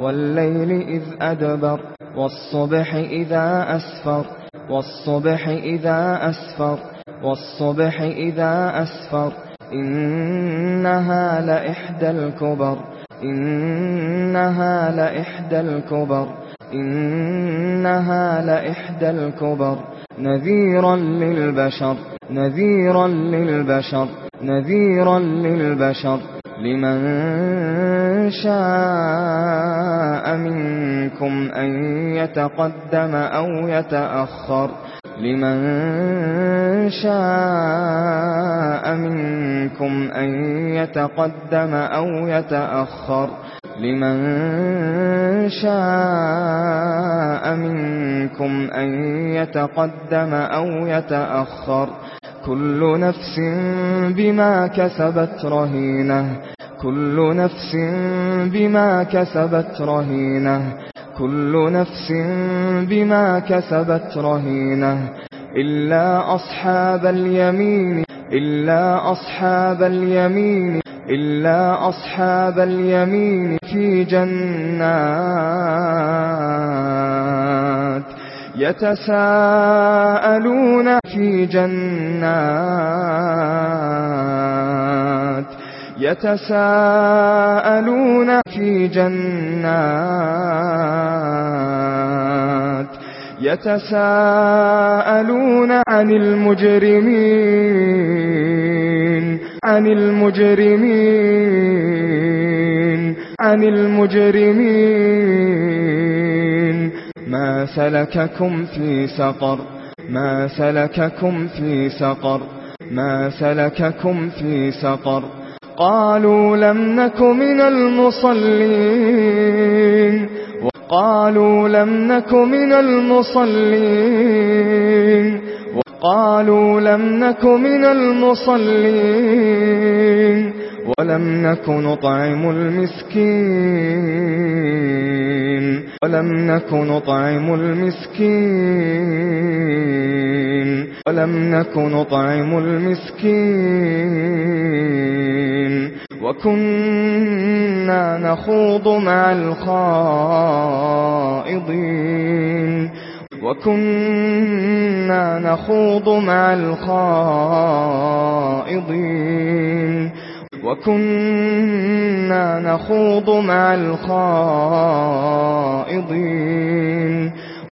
والليل إذ أدبر والصبح إذا أسفر والصبح إذا أسفر والصبح إذا أسفر إنها لإحدى الكبر إنها لإحدى الكبر إنها لإحدى الكبر نذيرا للبشر نذيرا للبشر نذيرا للبشر. لمن شاء منكم أن يتقدم أو يتأخر. لمن شاء منكم أن يتقدم أو يتأخر. لمن شاء منكم أن يتقدم أو يتأخر. كل نفس بما كسبت رهينة. كل نفس بما كسبت رهينة. كل نفس بما كسبت رهينة. إلا أصحاب اليمين إلا أصحاب اليمين إلا أصحاب اليمين في جنات. يتساءلون في جنات يتساءلون في جنات يتساءلون عن المجرمين عن المجرمين عن المجرمين. ما سلككم في سقر ما سلككم في سقر ما سلككم في سقر. قالوا لم نك من المصلين. وقالوا لم نك من المصلين. وقالوا لم نك من المصلين. ولم نك نطعم المسكين. ولم نكن طعم المسكين ولم نكن طعم المسكين وكنا نخوض مع الخائضين وكنا نخوض مع الخائضين وَكُنَّا نَخُوضُ مَعَ الْخَائِضِينَ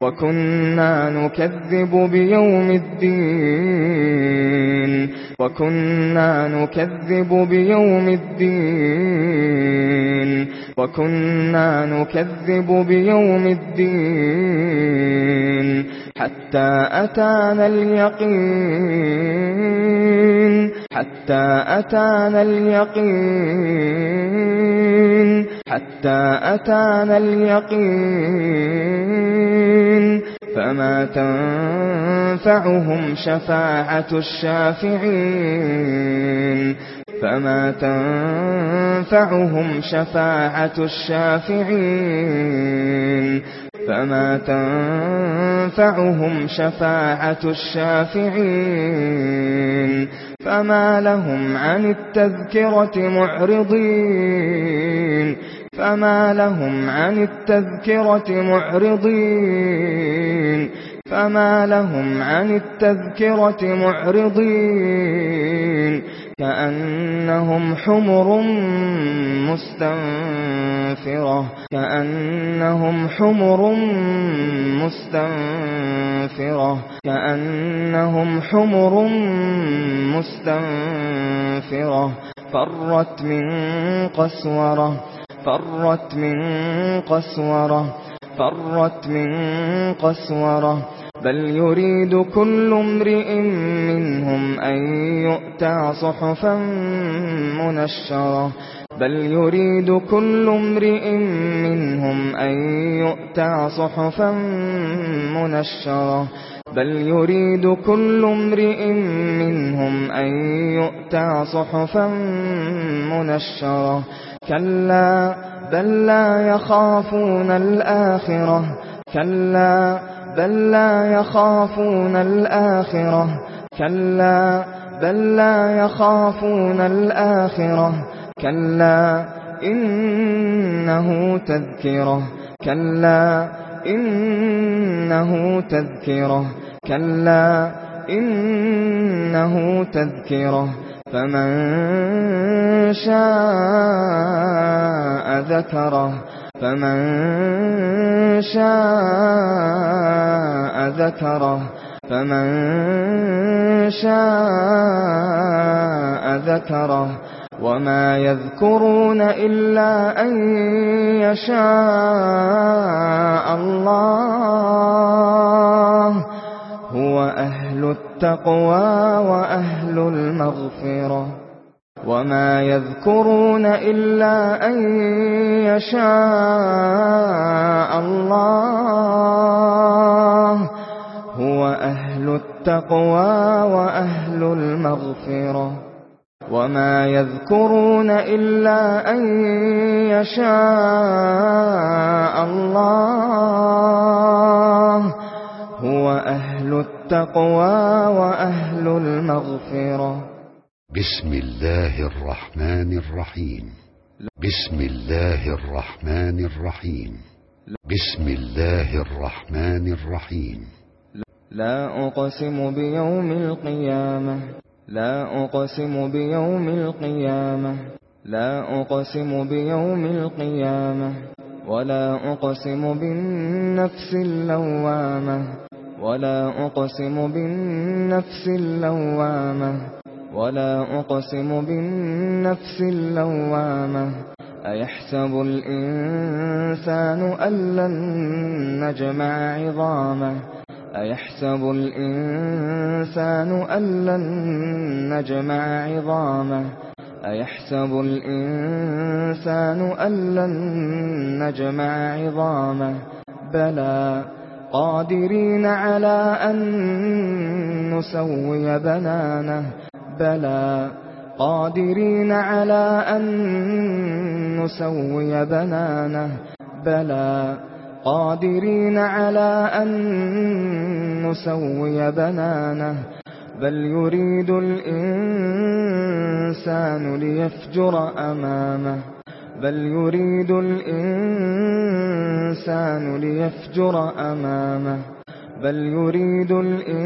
وَكُنَّا نُكَذِّبُ بِيَوْمِ الدِّينِ وَكُنَّا نُكَذِّبُ بِيَوْمِ الدِّينِ وَكُنَّا نُكَذِّبُ بِيَوْمِ الدِّينِ حَتَّى أَتَانَا الْيَقِينُ حَتَّى أَتَانَا الْيَقِينُ حتى أتانا اليقين فما تنفعهم شفاعة الشافعين فما تنفعهم شفاعة الشافعين فما تنفعهم شفاعة الشافعين فما لهم عن التذكرة معرضين فما لهم عن التذكرة معرضين فما لهم عن التذكرة معرضين كأنهم حمر مستنفرة كأنهم حمر مستنفرة كأنهم حمر مستنفرة فرت من قسورة فرت من قسورة فرت من قسورة. بل يريد كل امرئ منهم أن يؤتى صحفا منشرة. بل يريد كل امرئ منهم أن يؤتى صحفا منشرة. بل يريد كل امرئ منهم أن يؤتى صحفا منشرة. كلا بل لا يخافون الآخرة. كلا بل لا يخافون الآخرة. كلا بل لا يخافون الآخرة. كلا إنه تذكرة. كلا إنه تذكرة. كلا إنه تذكرة. فمن شاء ذكره فمن شاء ذكره فمن شاء ذكره. وما يذكرون إلا أن يشاء الله هو أهل التقوى. التقوى وأهل المغفرة وما يذكرون إلا أن يشاء الله هو أهل التقوى وأهل المغفرة وما يذكرون إلا أن يشاء الله هو أهل التقوى التقوى وأهل المغفرة. بسم الله الرحمن الرحيم. بسم الله الرحمن الرحيم. بسم الله الرحمن الرحيم. لا أقسم بيوم القيامة. لا أقسم بيوم القيامة. لا أقسم بيوم القيامة. ولا أقسم بالنفس اللوامة. ولا أقسم بالنفس اللوامة. ولا أقسم بالنفس اللوامة. أيحسب الإنسان أن لن نجمع عظامه؟ أيحسب الإنسان أن لن نجمع عظامه؟ أيحسب الإنسان أن لن نجمع عظامه؟ بلى. قادرين على أن نسوي بنانه. بلى قادرين على أن نسوي بنانه. بلى قادرين على أن نسوي بنانه. بل يريد الإنسان ليفجر أمامه. بل يريد الإنسان ليفجر أمامه. بل يريد الإنسان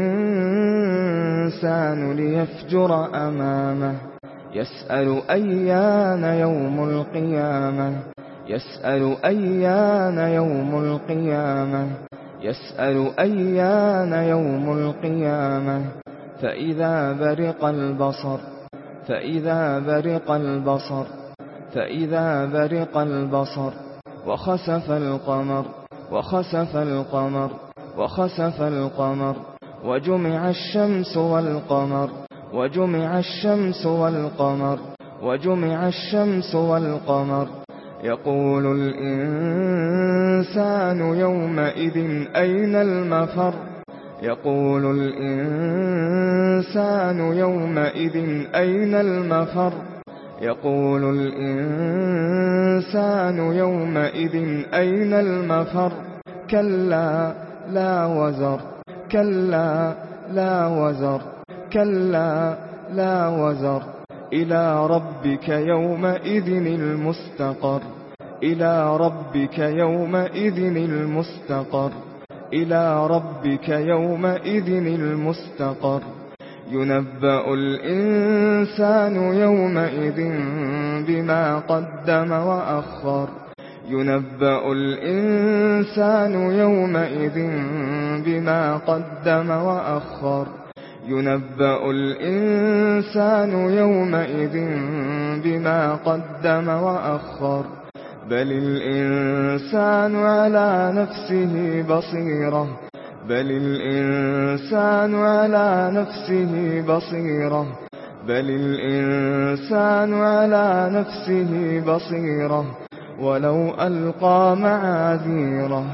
ليفجر أمامه. يسأل أيان يوم القيامة. يسأل أيان يوم القيامة. يسأل أيان يوم القيامة. فإذا برق البصر. فإذا برق البصر. فإذا برق البصر وخسف القمر وخسف القمر وخسف القمر وجمع الشمس والقمر وجمع الشمس والقمر وجمع الشمس والقمر يقول الإنسان يومئذ أين المفر يقول الإنسان يومئذ أين المفر يقول الإنسان يومئذ أين المفر؟ كلا لا وزر. كلا لا وزر. كلا لا وزر. إلى ربك يومئذ المستقر. إلى ربك يومئذ المستقر. إلى ربك يومئذ المستقر. يُنَبَّأُ الْإِنسَانُ يَوْمَئِذٍ بِمَا قَدَّمَ وَأَخَّرَ يُنَبَّأُ الْإِنسَانُ يَوْمَئِذٍ بِمَا قَدَّمَ وَأَخَّرَ يُنَبَّأُ الْإِنسَانُ يَوْمَئِذٍ بِمَا قَدَّمَ وَأَخَّرَ بَلِ الْإِنسَانُ عَلَى نَفْسِهِ بَصِيرَةٌ بل الإنسان على نفسه بصيرة. بل الإنسان على نفسه بصيرة. ولو ألقى معاذيره.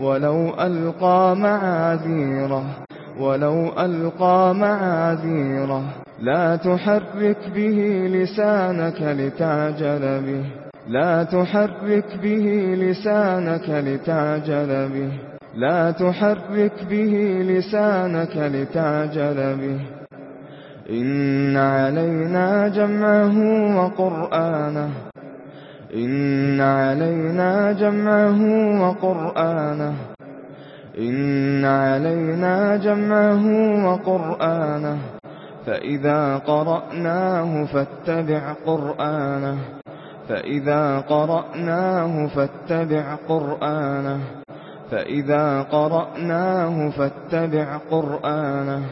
ولو ألقى معاذيره. ولو ألقى معاذيره. لا تحرك به لسانك لتعجل به. لا تحرك به لسانك لتعجل به. لا تحرك به لسانك لتعجل به. إن علينا جمعه وقرآنه. إن علينا جمعه وقرآنه. إن علينا جمعه وقرآنه. فإذا قرأناه فاتبع قرآنه. فإذا قرأناه فاتبع قرآنه. فإذا قرأناه فاتبع قرآنه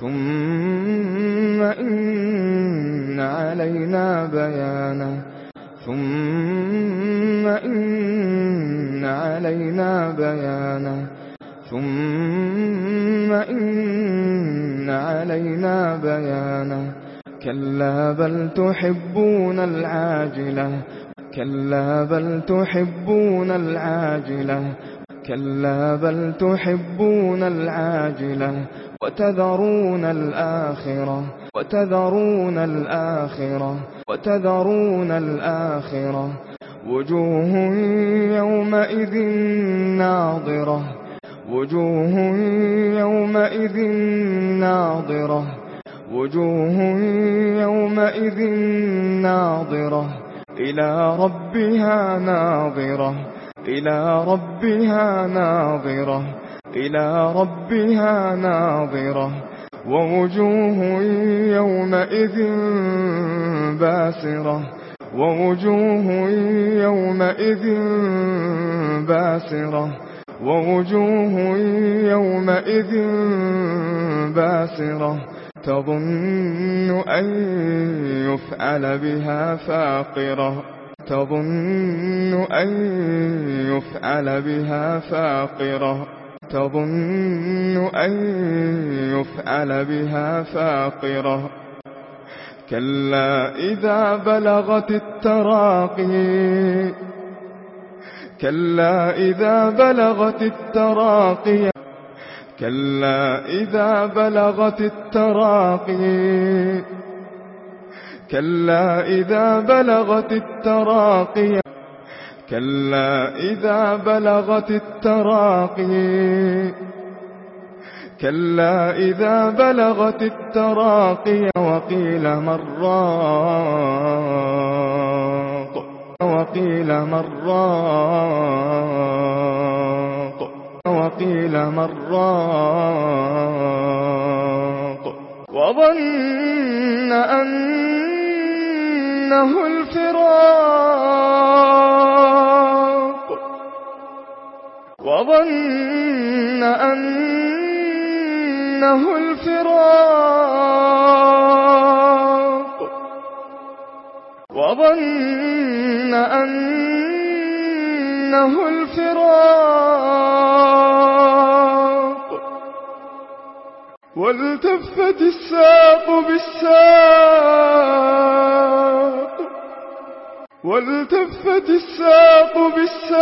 ثم إن علينا بيانه ثم إن علينا بيانه ثم إن علينا بيانه كلا بل تحبون العاجلة كلا بل تحبون العاجلة كلا بل تحبون العاجلة وتذرون الآخرة وتذرون الآخرة وتذرون الآخرة. وجوه يومئذ ناظرة وجوه يومئذ ناظرة. وجوه يومئذ ناظرة إلى ربها ناظرة. إلى ربها ناظرة إلى ربها ناظرة. ووجوه يومئذ باسرة ووجوه يومئذ باسرة. ووجوه يومئذ باسرة تظن أن يفعل بها فاقرة. تظن أن يفعل بها فاقرة. تظن أن يفعل بها فاقرة. كلا إذا بلغت التراقي. كلا إذا بلغت التراقي. كلا إذا بلغت التراقي. كلا إذا بلغت التراقي كلا إذا بلغت التراقي كلا إذا بلغت التراقي وقيل مرّاق وقيل مرّاق وقيل مرّاق وظن أن إنه الفراق. وظن أنه الفراق. وظن أنه الفراق. والتفت الساق بالساق والتفت الساق بالساق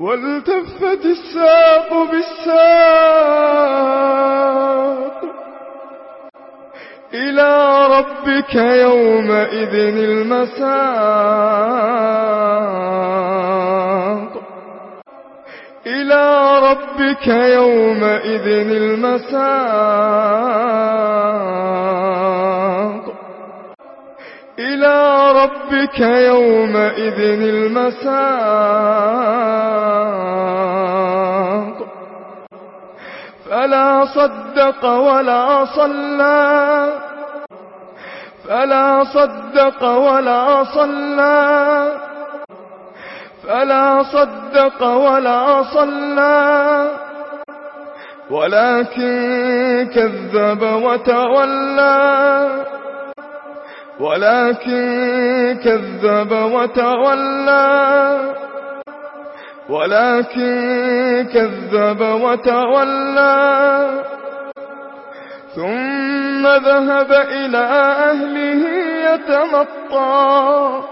والتفت الساق بالساق إلى ربك يومئذ المساق إلى ربك يومئذ المساق. إلى ربك يومئذ المساق. فلا صدق ولا صلى. فلا صدق ولا صلى. فلا صدق ولا صلى ولكن كذب وتولى ولكن كذب وتولى ولكن كذب وتولى ثم ذهب إلى أهله يتمطى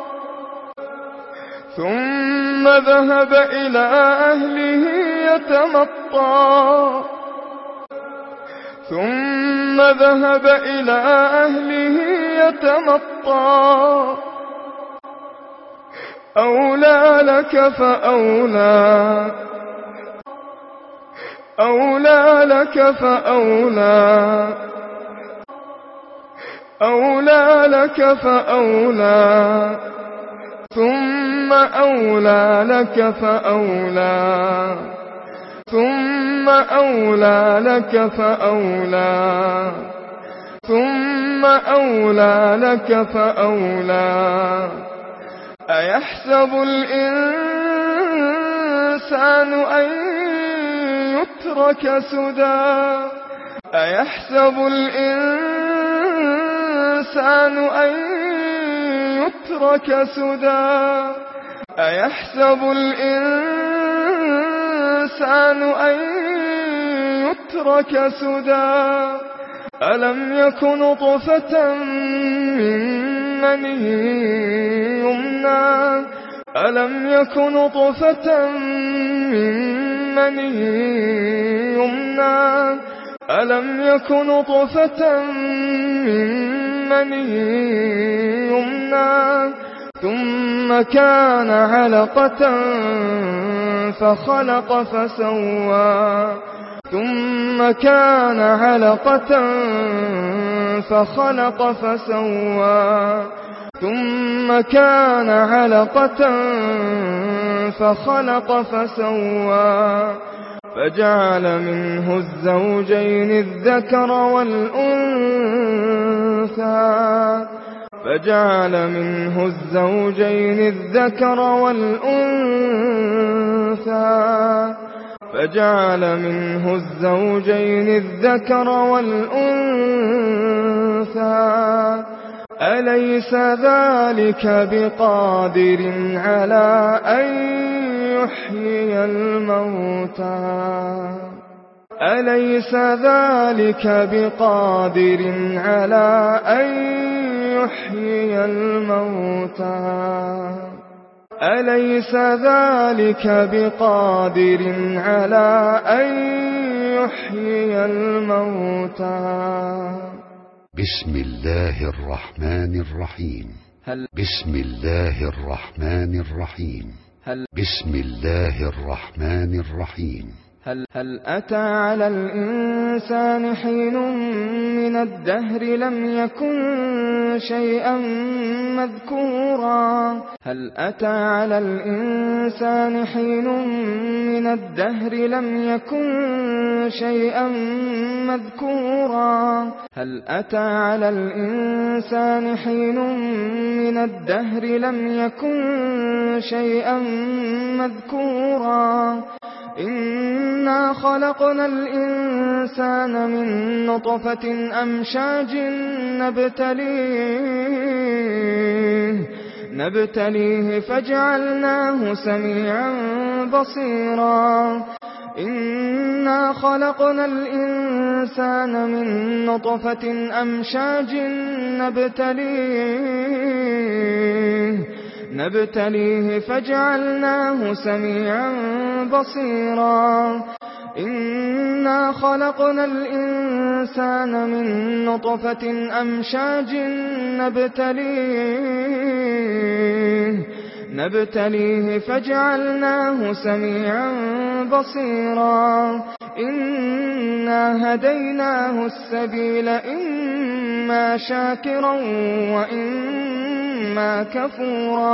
ثم ذهب إلى أهله يتمطى. ثم ذهب إلى أهله يتمطى. أولى لك فأولى. أولى لك فأولى. أولى لك فأولى. ثم أولى لك فأولى ثم أولى لك فأولى ثم أولى لك فأولى أيحسب الإنسان أن يترك سدى أيحسب الإنسان أن يترك سدا أيحسب الإنسان أن يترك سدى ألم يكن طفة من مني يمنى ألم يكن طفة من مني يمنى ألم يكن طفة من مَّنٍ يمنا ثُمَّ كَانَ عَلَقَةً فَخَلَقَ فسوا ثُمَّ كَانَ عَلَقَةً فَخَلَقَ فَسَوَّى ثُمَّ كَانَ عَلَقَةً فَخَلَقَ فَسَوَّى فَجَعَلَ مِنْهُ الزَّوْجَيْنِ الذَّكَرَ وَالْأُنثَى شركا فجعل منه الزوجين الذكر والأنثى فجعل منه الزوجين الذكر والأنثى أليس ذلك بقادر على أن يحيي الموتى أليس ذلك بقادر على أن يحيي الموتى؟ أليس ذلك بقادر على أن يحيي الموتى؟ بسم الله الرحمن الرحيم. هل بسم الله الرحمن الرحيم. هل بسم الله الرحمن الرحيم. هل هل أتى على الإنسان حين من الدهر لم يكن شيئا مذكورا؟ هل أتى على الإنسان حين من الدهر لم يكن شيئا مذكورا؟ هل أتى على الإنسان حين من الدهر لم يكن شيئا مذكورا؟ إنا خلقنا الإنسان من نطفة أمشاج نبتليه نبتليه فجعلناه سميعا بصيرا. إنا خلقنا الإنسان من نطفة أمشاج نبتليه نبتليه فجعلناه سميعا بصيرا. إنا خلقنا الإنسان من نطفة أمشاج نبتليه. نبتليه فجعلناه سميعا بصيرا. إنا هديناه السبيل إما شاكرا وإما كفورا.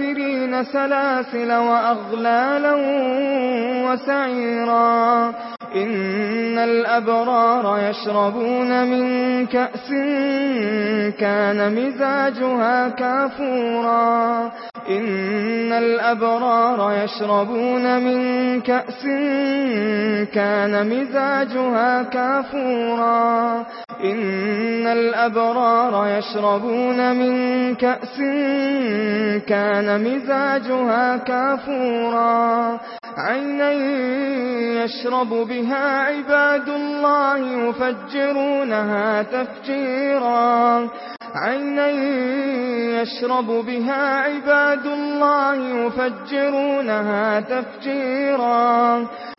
للكافرين سلاسل وأغلالا وسعيرا. إن الأبرار يشربون من كأس كان مزاجها كافورا. إن الأبرار يشربون من كأس كان مزاجها كافورا. إن الأبرار يشربون من كأس كان مزاجها كافورا. عينا يشرب به فيها عباد الله يفجرونها تفجيرا. عينا يشرب بها عباد الله يفجرونها تفجيرا.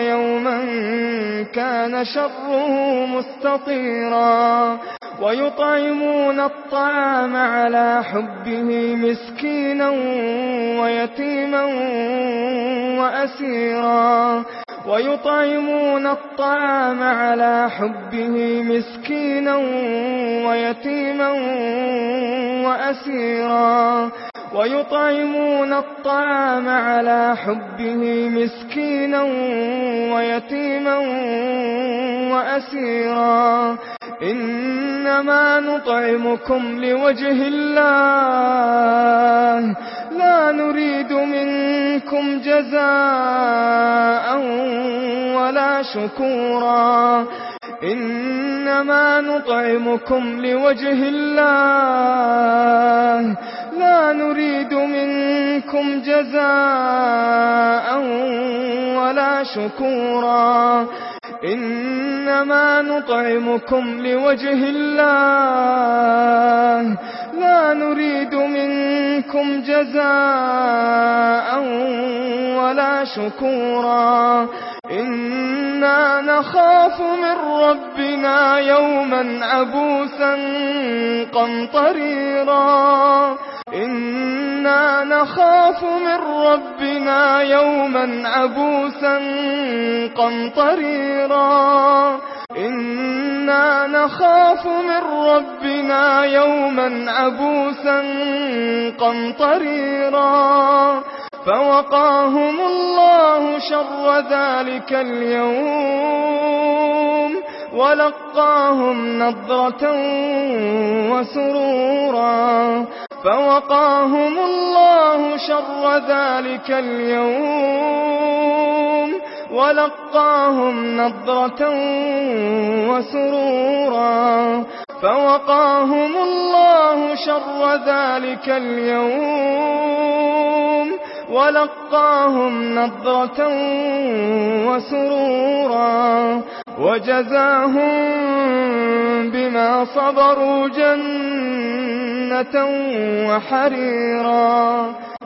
يوما كان شره مستطيرا ويطعمون الطعام على حبه مسكينا ويتيما وأسيرا ويطعمون الطعام على حبه مسكينا ويتيما وأسيرا ويطعمون الطعام على حبه مسكينا ويتيما وأسيرا. إنما نطعمكم لوجه الله. لا نريد منكم جزاء ولا شكورا. إنما نطعمكم لوجه الله. لا نريد منكم جزاء ولا شكورا. إنما نطعمكم لوجه الله. لا نريد منكم جزاء ولا شكورا. إنا نخاف من ربنا يوما عبوسا قمطريرا إنا نخاف من ربنا يوما عبوسا قمطريرا إنا نخاف من ربنا يوما عبوسا قمطريرا فوقاهم الله شر ذلك اليوم ولقاهم نظرة وسرورا. فوقاهم الله شر ذلك اليوم ولقاهم نظرة وسرورا. فوقاهم الله شر ذلك اليوم ولقاهم نضرة وسرورا وجزاهم بما صبروا جنة وحريرا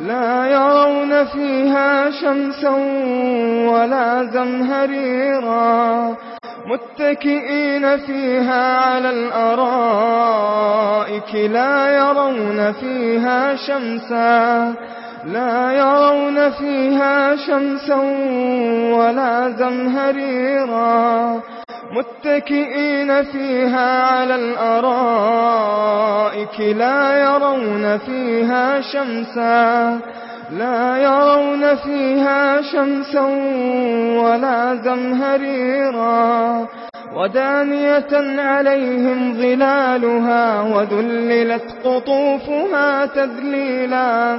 لا يرون فيها شمسا ولا زمهريرا. متكئين فيها على الأرائك لا يرون فيها شمسا. لا يرون فيها شمسا ولا زمهريرا. متكئين فيها على الأرائك لا يرون فيها شمسا. لا يرون فيها شمسا ولا زمهريرا. ودانية عليهم ظلالها وذللت قطوفها تذليلا.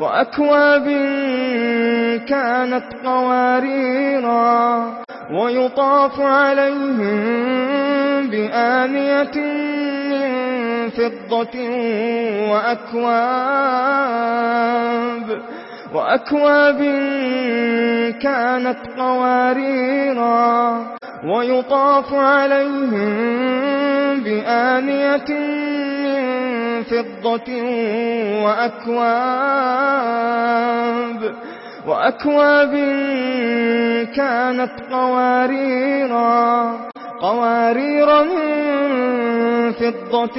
وأكواب كانت قواريرا ويطاف عليهم بآنية من فضة وأكواب وأكواب كانت قواريرا ويطاف عليهم بآنية من فِضَّةٍ وَأَكْوَابٍ وَأَكْوَابٍ كَانَتْ قَوَارِيرَا. قوارير من فضة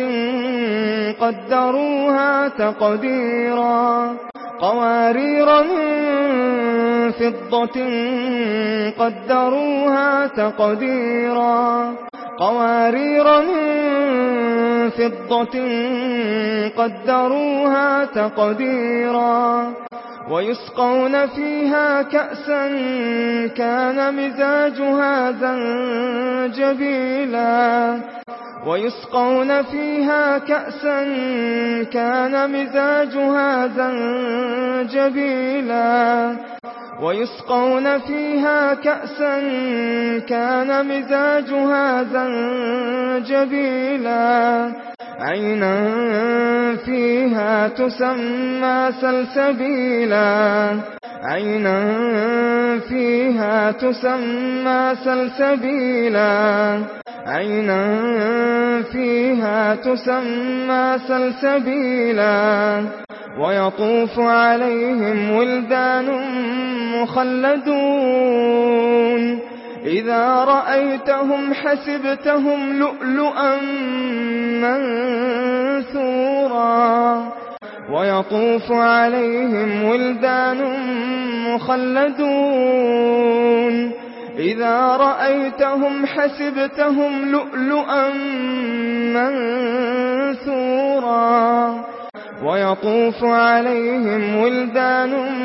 قدروها تقديرا. قوارير من فضة قدروها تقديرا. قوارير من فضة قدروها تقديرا. ويسقون فيها كأسا كان مزاجها زنجا سبيلا ويسقون فيها كأسا كان مزاجها زنجبيلا ويسقون فيها كأسا كان مزاجها زنجبيلا عينا فيها تسمى سلسبيلا عينا فيها تسمى سلسبيلا عينا فيها تسمى سلسبيلا ويطوف عليهم ولدان مخلدون. إذا رأيتهم حسبتهم لؤلؤا منثورا. ويطوف عليهم ولدان مخلدون. إذا رأيتهم حسبتهم لؤلؤا منثورا. ويطوف عليهم ولدان مخلدون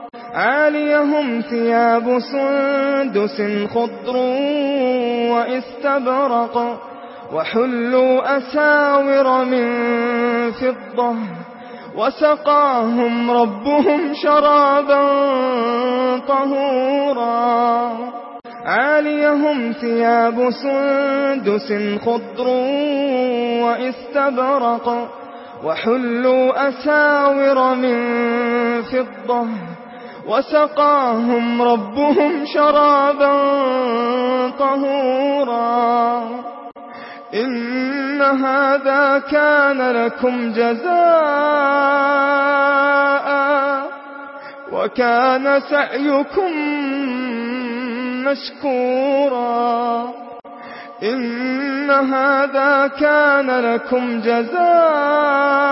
عاليهم ثياب سندس خضر واستبرق وحلوا أساور من فضة وسقاهم ربهم شرابا طهورا. عاليهم ثياب سندس خضر واستبرق وحلوا أساور من فضة وسقاهم ربهم شرابا طهورا. إن هذا كان لكم جزاء وكان سعيكم مشكورا. إن هذا كان لكم جزاء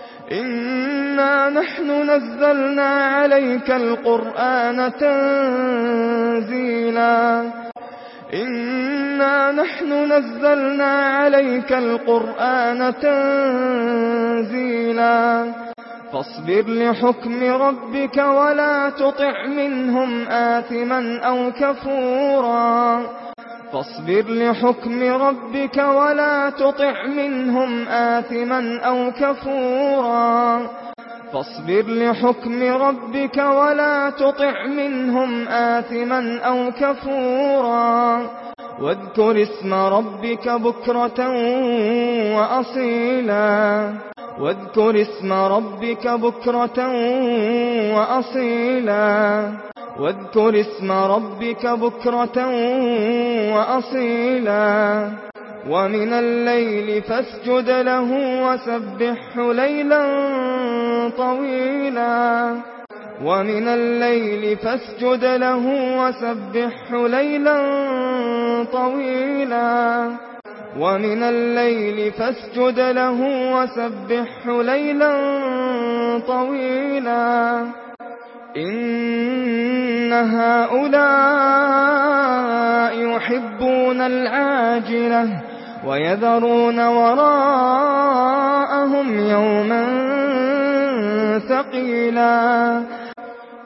إنا نحن نزلنا عليك القرآن تنزيلا إنا نحن نزلنا عليك القرآن تنزيلا فاصبر لحكم ربك ولا تطع منهم آثما أو كفورا. فاصبر لحكم ربك ولا تطع منهم آثما أو كفورا. فاصبر لحكم ربك ولا تطع منهم آثما أو كفورا واذكر اسم ربك بكرة وأصيلا واذكر اسم ربك بكرة وأصيلا واذكر اسم ربك بكرة وأصيلا ومن الليل فاسجد له وسبح ليلا طويلا. ومن الليل فاسجد له وسبح ليلا طويلا. ومن الليل فاسجد له وسبح ليلا طويلا. إن هؤلاء يحبون العاجلة. وَيَذَرُونَ وَرَاءَهُمْ يَوْمًا ثَقِيلًا.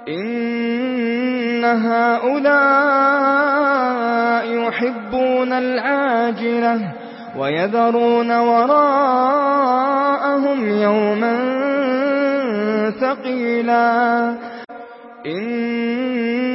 إِنَّ هَؤُلَاءِ يُحِبُّونَ الْعَاجِلَةَ وَيَذَرُونَ وَرَاءَهُمْ يَوْمًا ثَقِيلًا. إِنَّ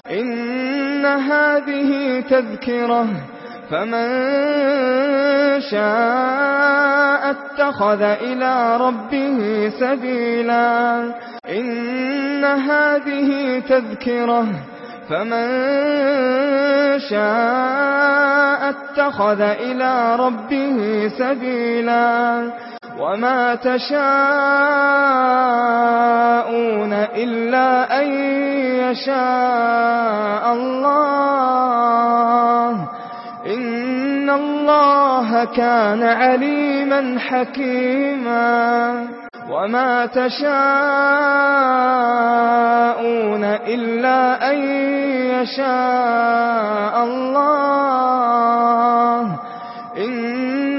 إن هذه تذكرة فمن شاء اتخذ إلى ربه سبيلا. إن هذه تذكرة فمن شاء اتخذ إلى ربه سبيلا. وما تشاءون إلا أن يشاء الله إن الله كان عليما حكيما وما تشاءون إلا أن يشاء الله إن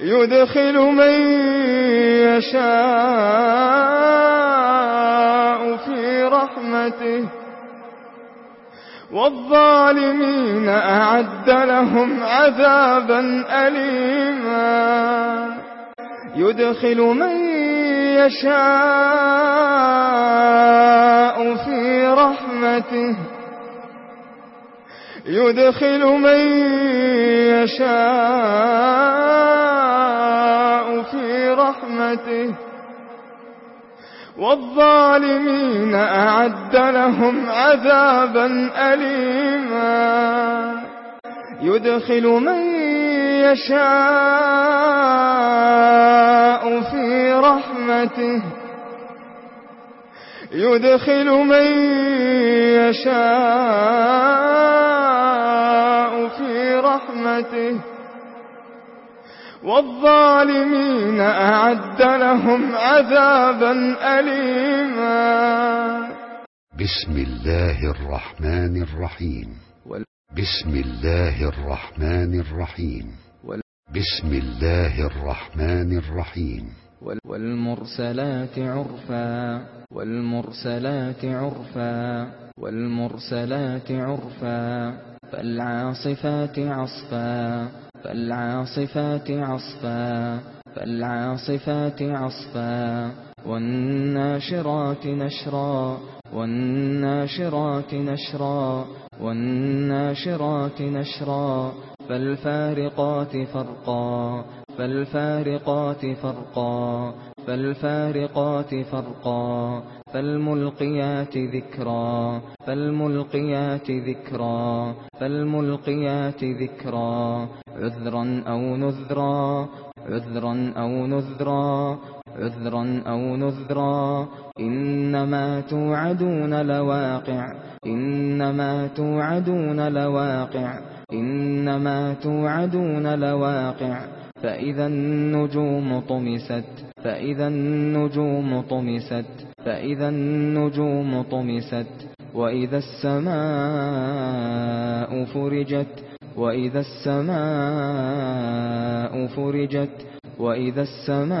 يدخل من يشاء في رحمته والظالمين أعد لهم عذابا أليما يدخل من يشاء في رحمته يدخل من يشاء في رحمته والظالمين أعد لهم عذابا أليما يدخل من يشاء في رحمته يدخل من يشاء في رحمته والظالمين أعد لهم عذابا أليما بسم الله الرحمن الرحيم بسم الله الرحمن الرحيم بسم الله الرحمن الرحيم والمرسلات عرفا. والمرسلات عرفا. والمرسلات عرفا. فالعاصفات عصفا. فالعاصفات عصفا. فالعاصفات عصفا. والناشرات نشرا. والناشرات نشرا. والناشرات نشرا. فالفارقات فرقا. فالفارقات فرقا فالفارقات فرقا فالملقيات ذكرا فالملقيات ذكرا فالملقيات ذكرا. عذرا أو نذرا عذرا أو نذرا عذرا أو نذرا. إنما توعدون لواقع إنما توعدون لواقع. إنما توعدون لواقع فإذا النجوم طمست فإذا النجوم طمست فإذا النجوم طمست وإذا السماء فرجت وإذا السماء فرجت وإذا السماء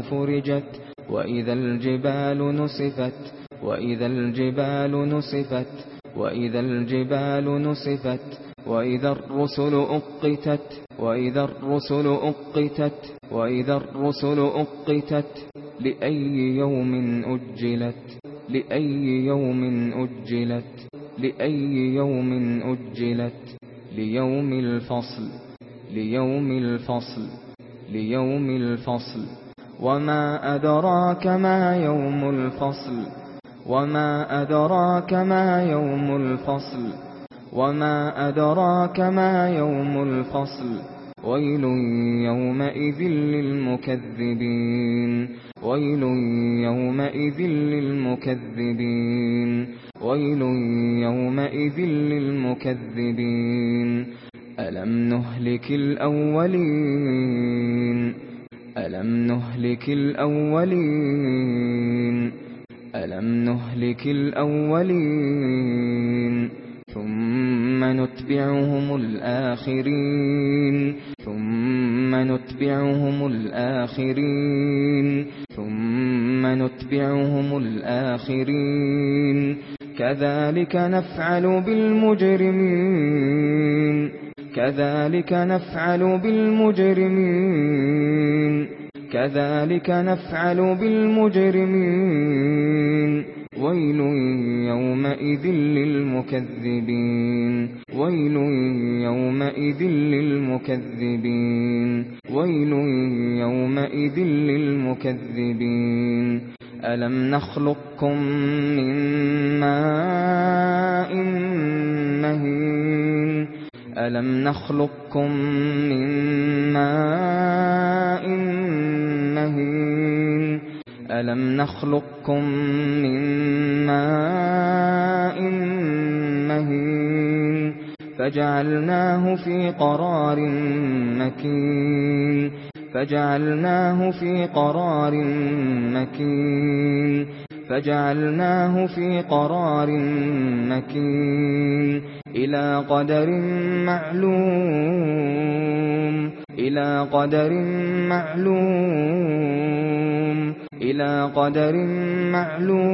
فرجت وإذا الجبال نصفت وإذا الجبال نصفت. وإذا الجبال نصفت وإذا الرسل أقتت وإذا الرسل أقتت وإذا الرسل أقتت لأي يوم أجلت لأي يوم أجلت لأي يوم أجلت ليوم الفصل ليوم الفصل ليوم الفصل وما أدراك ما يوم الفصل وما أدراك ما يوم الفصل وما أدراك ما يوم الفصل ويل يومئذ للمكذبين ويل يومئذ للمكذبين ويل يومئذ للمكذبين ألم نهلك الأولين ألم نهلك الأولين ألم نهلك الأولين ثم نتبعهم الآخرين ثم نتبعهم الآخرين ثم نتبعهم الآخرين كذلك نفعل بالمجرمين كذلك نفعل بالمجرمين كَذَلِكَ نَفْعَلُ بِالْمُجْرِمِينَ. وَيْلٌ يَوْمَئِذٍ لِلْمُكَذِّبِينَ. وَيْلٌ يَوْمَئِذٍ لِلْمُكَذِّبِينَ. وَيْلٌ يَوْمَئِذٍ لِلْمُكَذِّبِينَ. أَلَمْ نَخْلُقكُّم مِّن مَّاءٍ مَّهِينٍ؟ أَلَمْ نَخْلُقكُّم مِّن مَّاءٍ مَّهِينٍ أَلَمْ نَخْلُقكُّم مِّن مَّاءٍ مَّهِينٍ فَجَعَلْنَاهُ فِي قَرَارٍ مَّكِينٍ فَجَعَلْنَاهُ فِي قَرَارٍ مَّكِينٍ فجعلناه في قرار مكين. إلى قدر معلوم. إلى قدر معلوم. إلى قدر معلوم.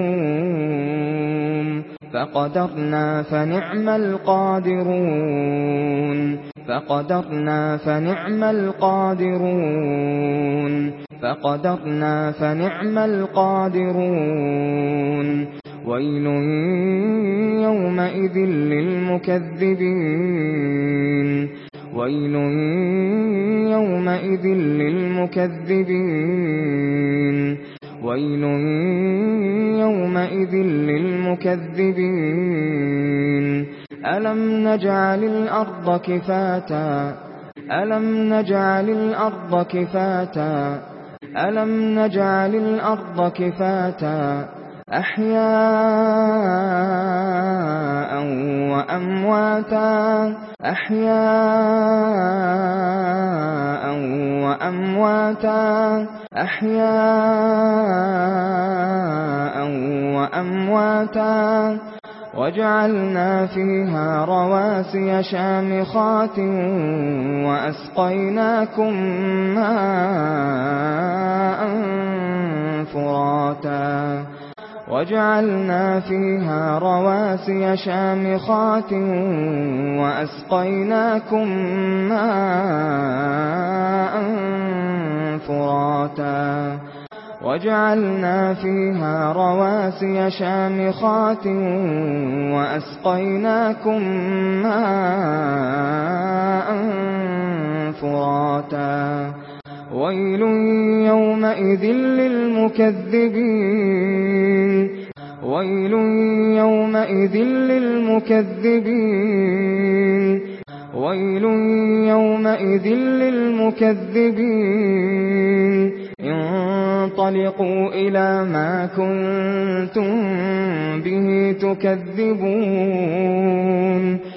فقدرنا فنعم القادرون. فقدرنا فنعم القادرون. فقدرنا فنعم القادرون. ويل يومئذ للمكذبين. ويل يومئذ للمكذبين. ويل يومئذ للمكذبين ألم نجعل الأرض كفاتا ألم نجعل الأرض كفاتا ألم نجعل الأرض كفاتا أحياء وأمواتا. أحياء وأمواتا. أحياء وأمواتا. وَجَعَلْنَا فِيهَا رَوَاسِيَ شَامِخَاتٍ وَأَسْقَيْنَاكُم مَّاءً فُرَاتًا. وَجَعَلْنَا فِيهَا رَوَاسِيَ شَامِخَاتٍ وَأَسْقَيْنَاكُم مَّاءً فُرَاتًا. وَجَعَلْنَا فِيهَا رَوَاسِيَ شَامِخَاتٍ وَأَسْقَيْنَاكُم مَّاءً فُرَاتًا. ويل يومئذ للمكذبين ويل يومئذ للمكذبين ويل يومئذ للمكذبين انطلقوا إلى ما كنتم به تكذبون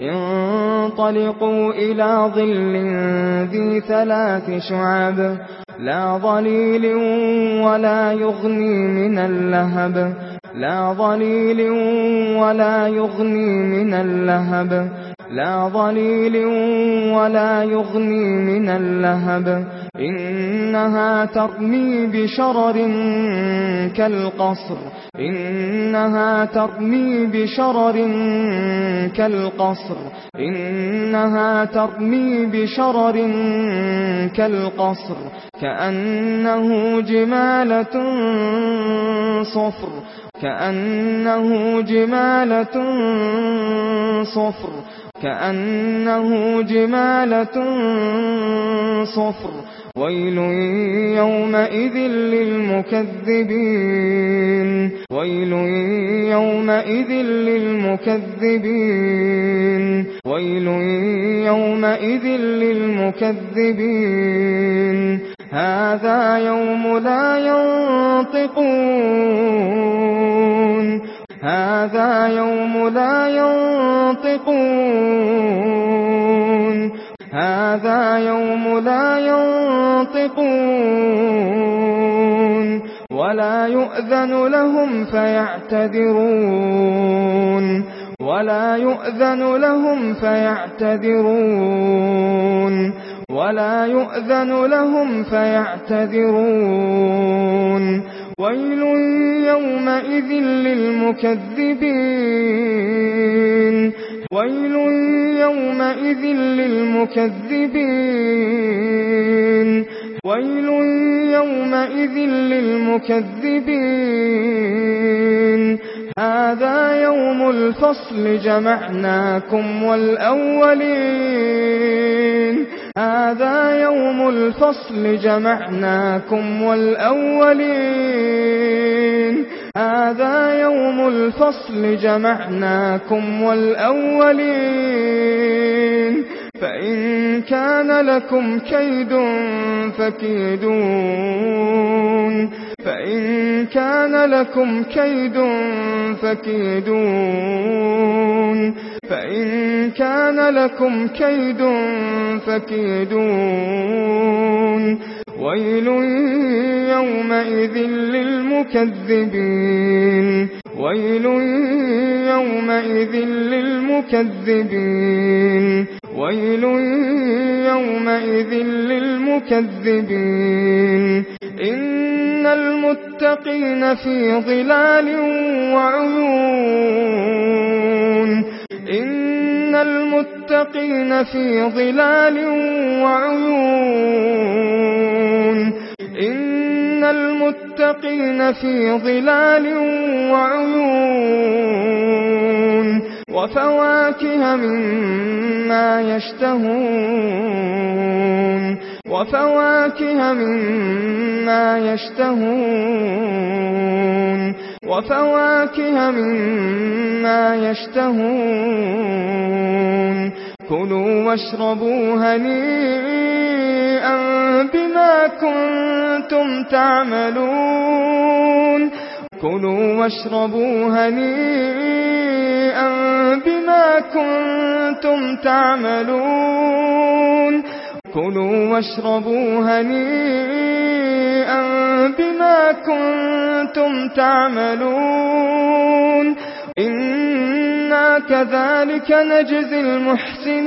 انطلقوا إلى ظل ذي ثلاث شعب. لا ظليل ولا يغني من اللهب. لا ظليل ولا يغني من اللهب. لا ظليل ولا يغني من اللهب. إنها ترمي بشرر كالقصر. إنها ترمي بشرر كالقصر. إنها ترمي بشرر كالقصر. كأنه جمالة صفر. كأنه جمالة صفر. كأنه جمالة صفر. ويل يومئذ للمكذبين. ويل يومئذ للمكذبين. ويل يومئذ للمكذبين. هذا يوم لا ينطقون. هذا يوم لا ينطقون. هذا يوم لا ينطقون. ولا يؤذن لهم فيعتذرون. ولا يؤذن لهم فيعتذرون. ولا يؤذن لهم فيعتذرون. ويل يومئذ للمكذبين ويل يومئذ للمكذبين ويل يومئذ للمكذبين هذا يوم الفصل جمعناكم والأولين هذا يوم الفصل جمعناكم والأولين. هذا يوم الفصل جمعناكم والأولين. فإن كان لكم كيد فكيدون فإن كان لكم كيد فكيدون فإن كان لكم كيد فكيدون ويل يومئذ للمكذبين ويل يومئذ للمكذبين ويل يومئذ للمكذبين إن المتقين في ظلال وعيون إن المتقين في ظلال وعيون إن المتقين في ظلال وعيون وفواكه مما يشتهون وفواكه مما يشتهون وفواكه مما يشتهون. كلوا واشربوا هنيئا بما كنتم تعملون. كلوا واشربوا هنيئا بما كنتم تعملون. كُلُوا وَاشْرَبُوا هَنِيئًا بِمَا كُنتُمْ تَعْمَلُونَ إنا كذلك نجزي المحسنين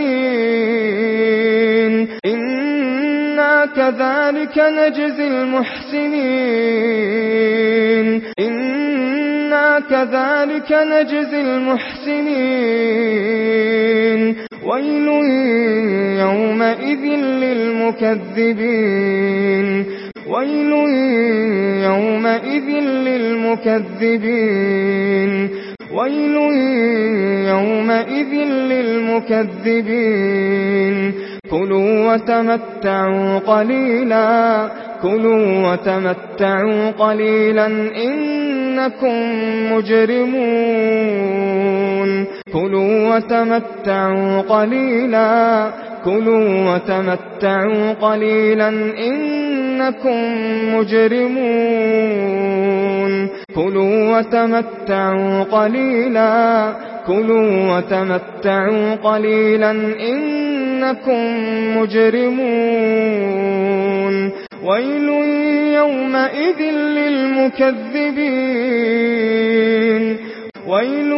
إنا كذلك نجزي المحسنين إنا كذلك نجزي المحسنين ويل يومئذ للمكذبين ويل يومئذ للمكذبين ويل يومئذ للمكذبين كلوا وتمتعوا قليلا كلوا وتمتعوا قليلا إن إنكم مجرمون. كلوا وتمتعوا قليلا. كلوا وتمتعوا قليلا. إنكم مجرمون. كلوا وتمتعوا قليلا. كلوا وتمتعوا قليلا. إنكم مجرمون. ويل يومئذ للمكذبين ويل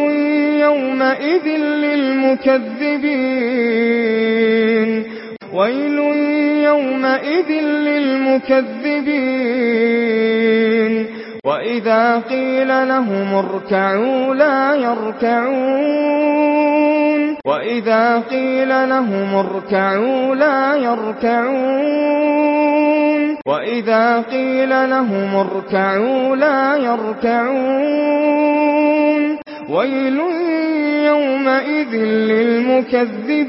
يومئذ للمكذبين ويل يومئذ للمكذبين وَإِذَا قِيلَ لَهُمْ ارْكَعُوا لَا يَرْكَعُونَ وَإِذَا قِيلَ لَهُمْ ارْكَعُوا لَا يَرْكَعُونَ وَإِذَا قِيلَ لَهُمْ ارْكَعُوا لَا يَرْكَعُونَ وَيْلٌ يَوْمَئِذٍ لِلْمُكَذِّبِينَ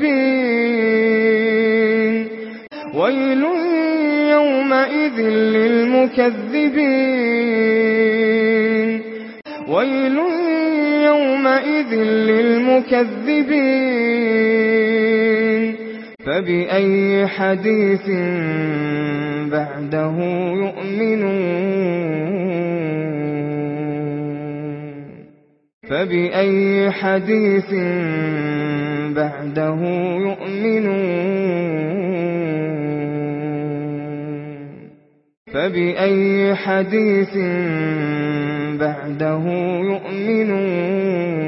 ويل يومئذ للمكذبين ويل يومئذ للمكذبين فبأي حديث بعده يؤمنون فبأي حديث بعده يؤمنون فَبِأَيِّ حَدِيثٍ بَعْدَهُ يُؤْمِنُونَ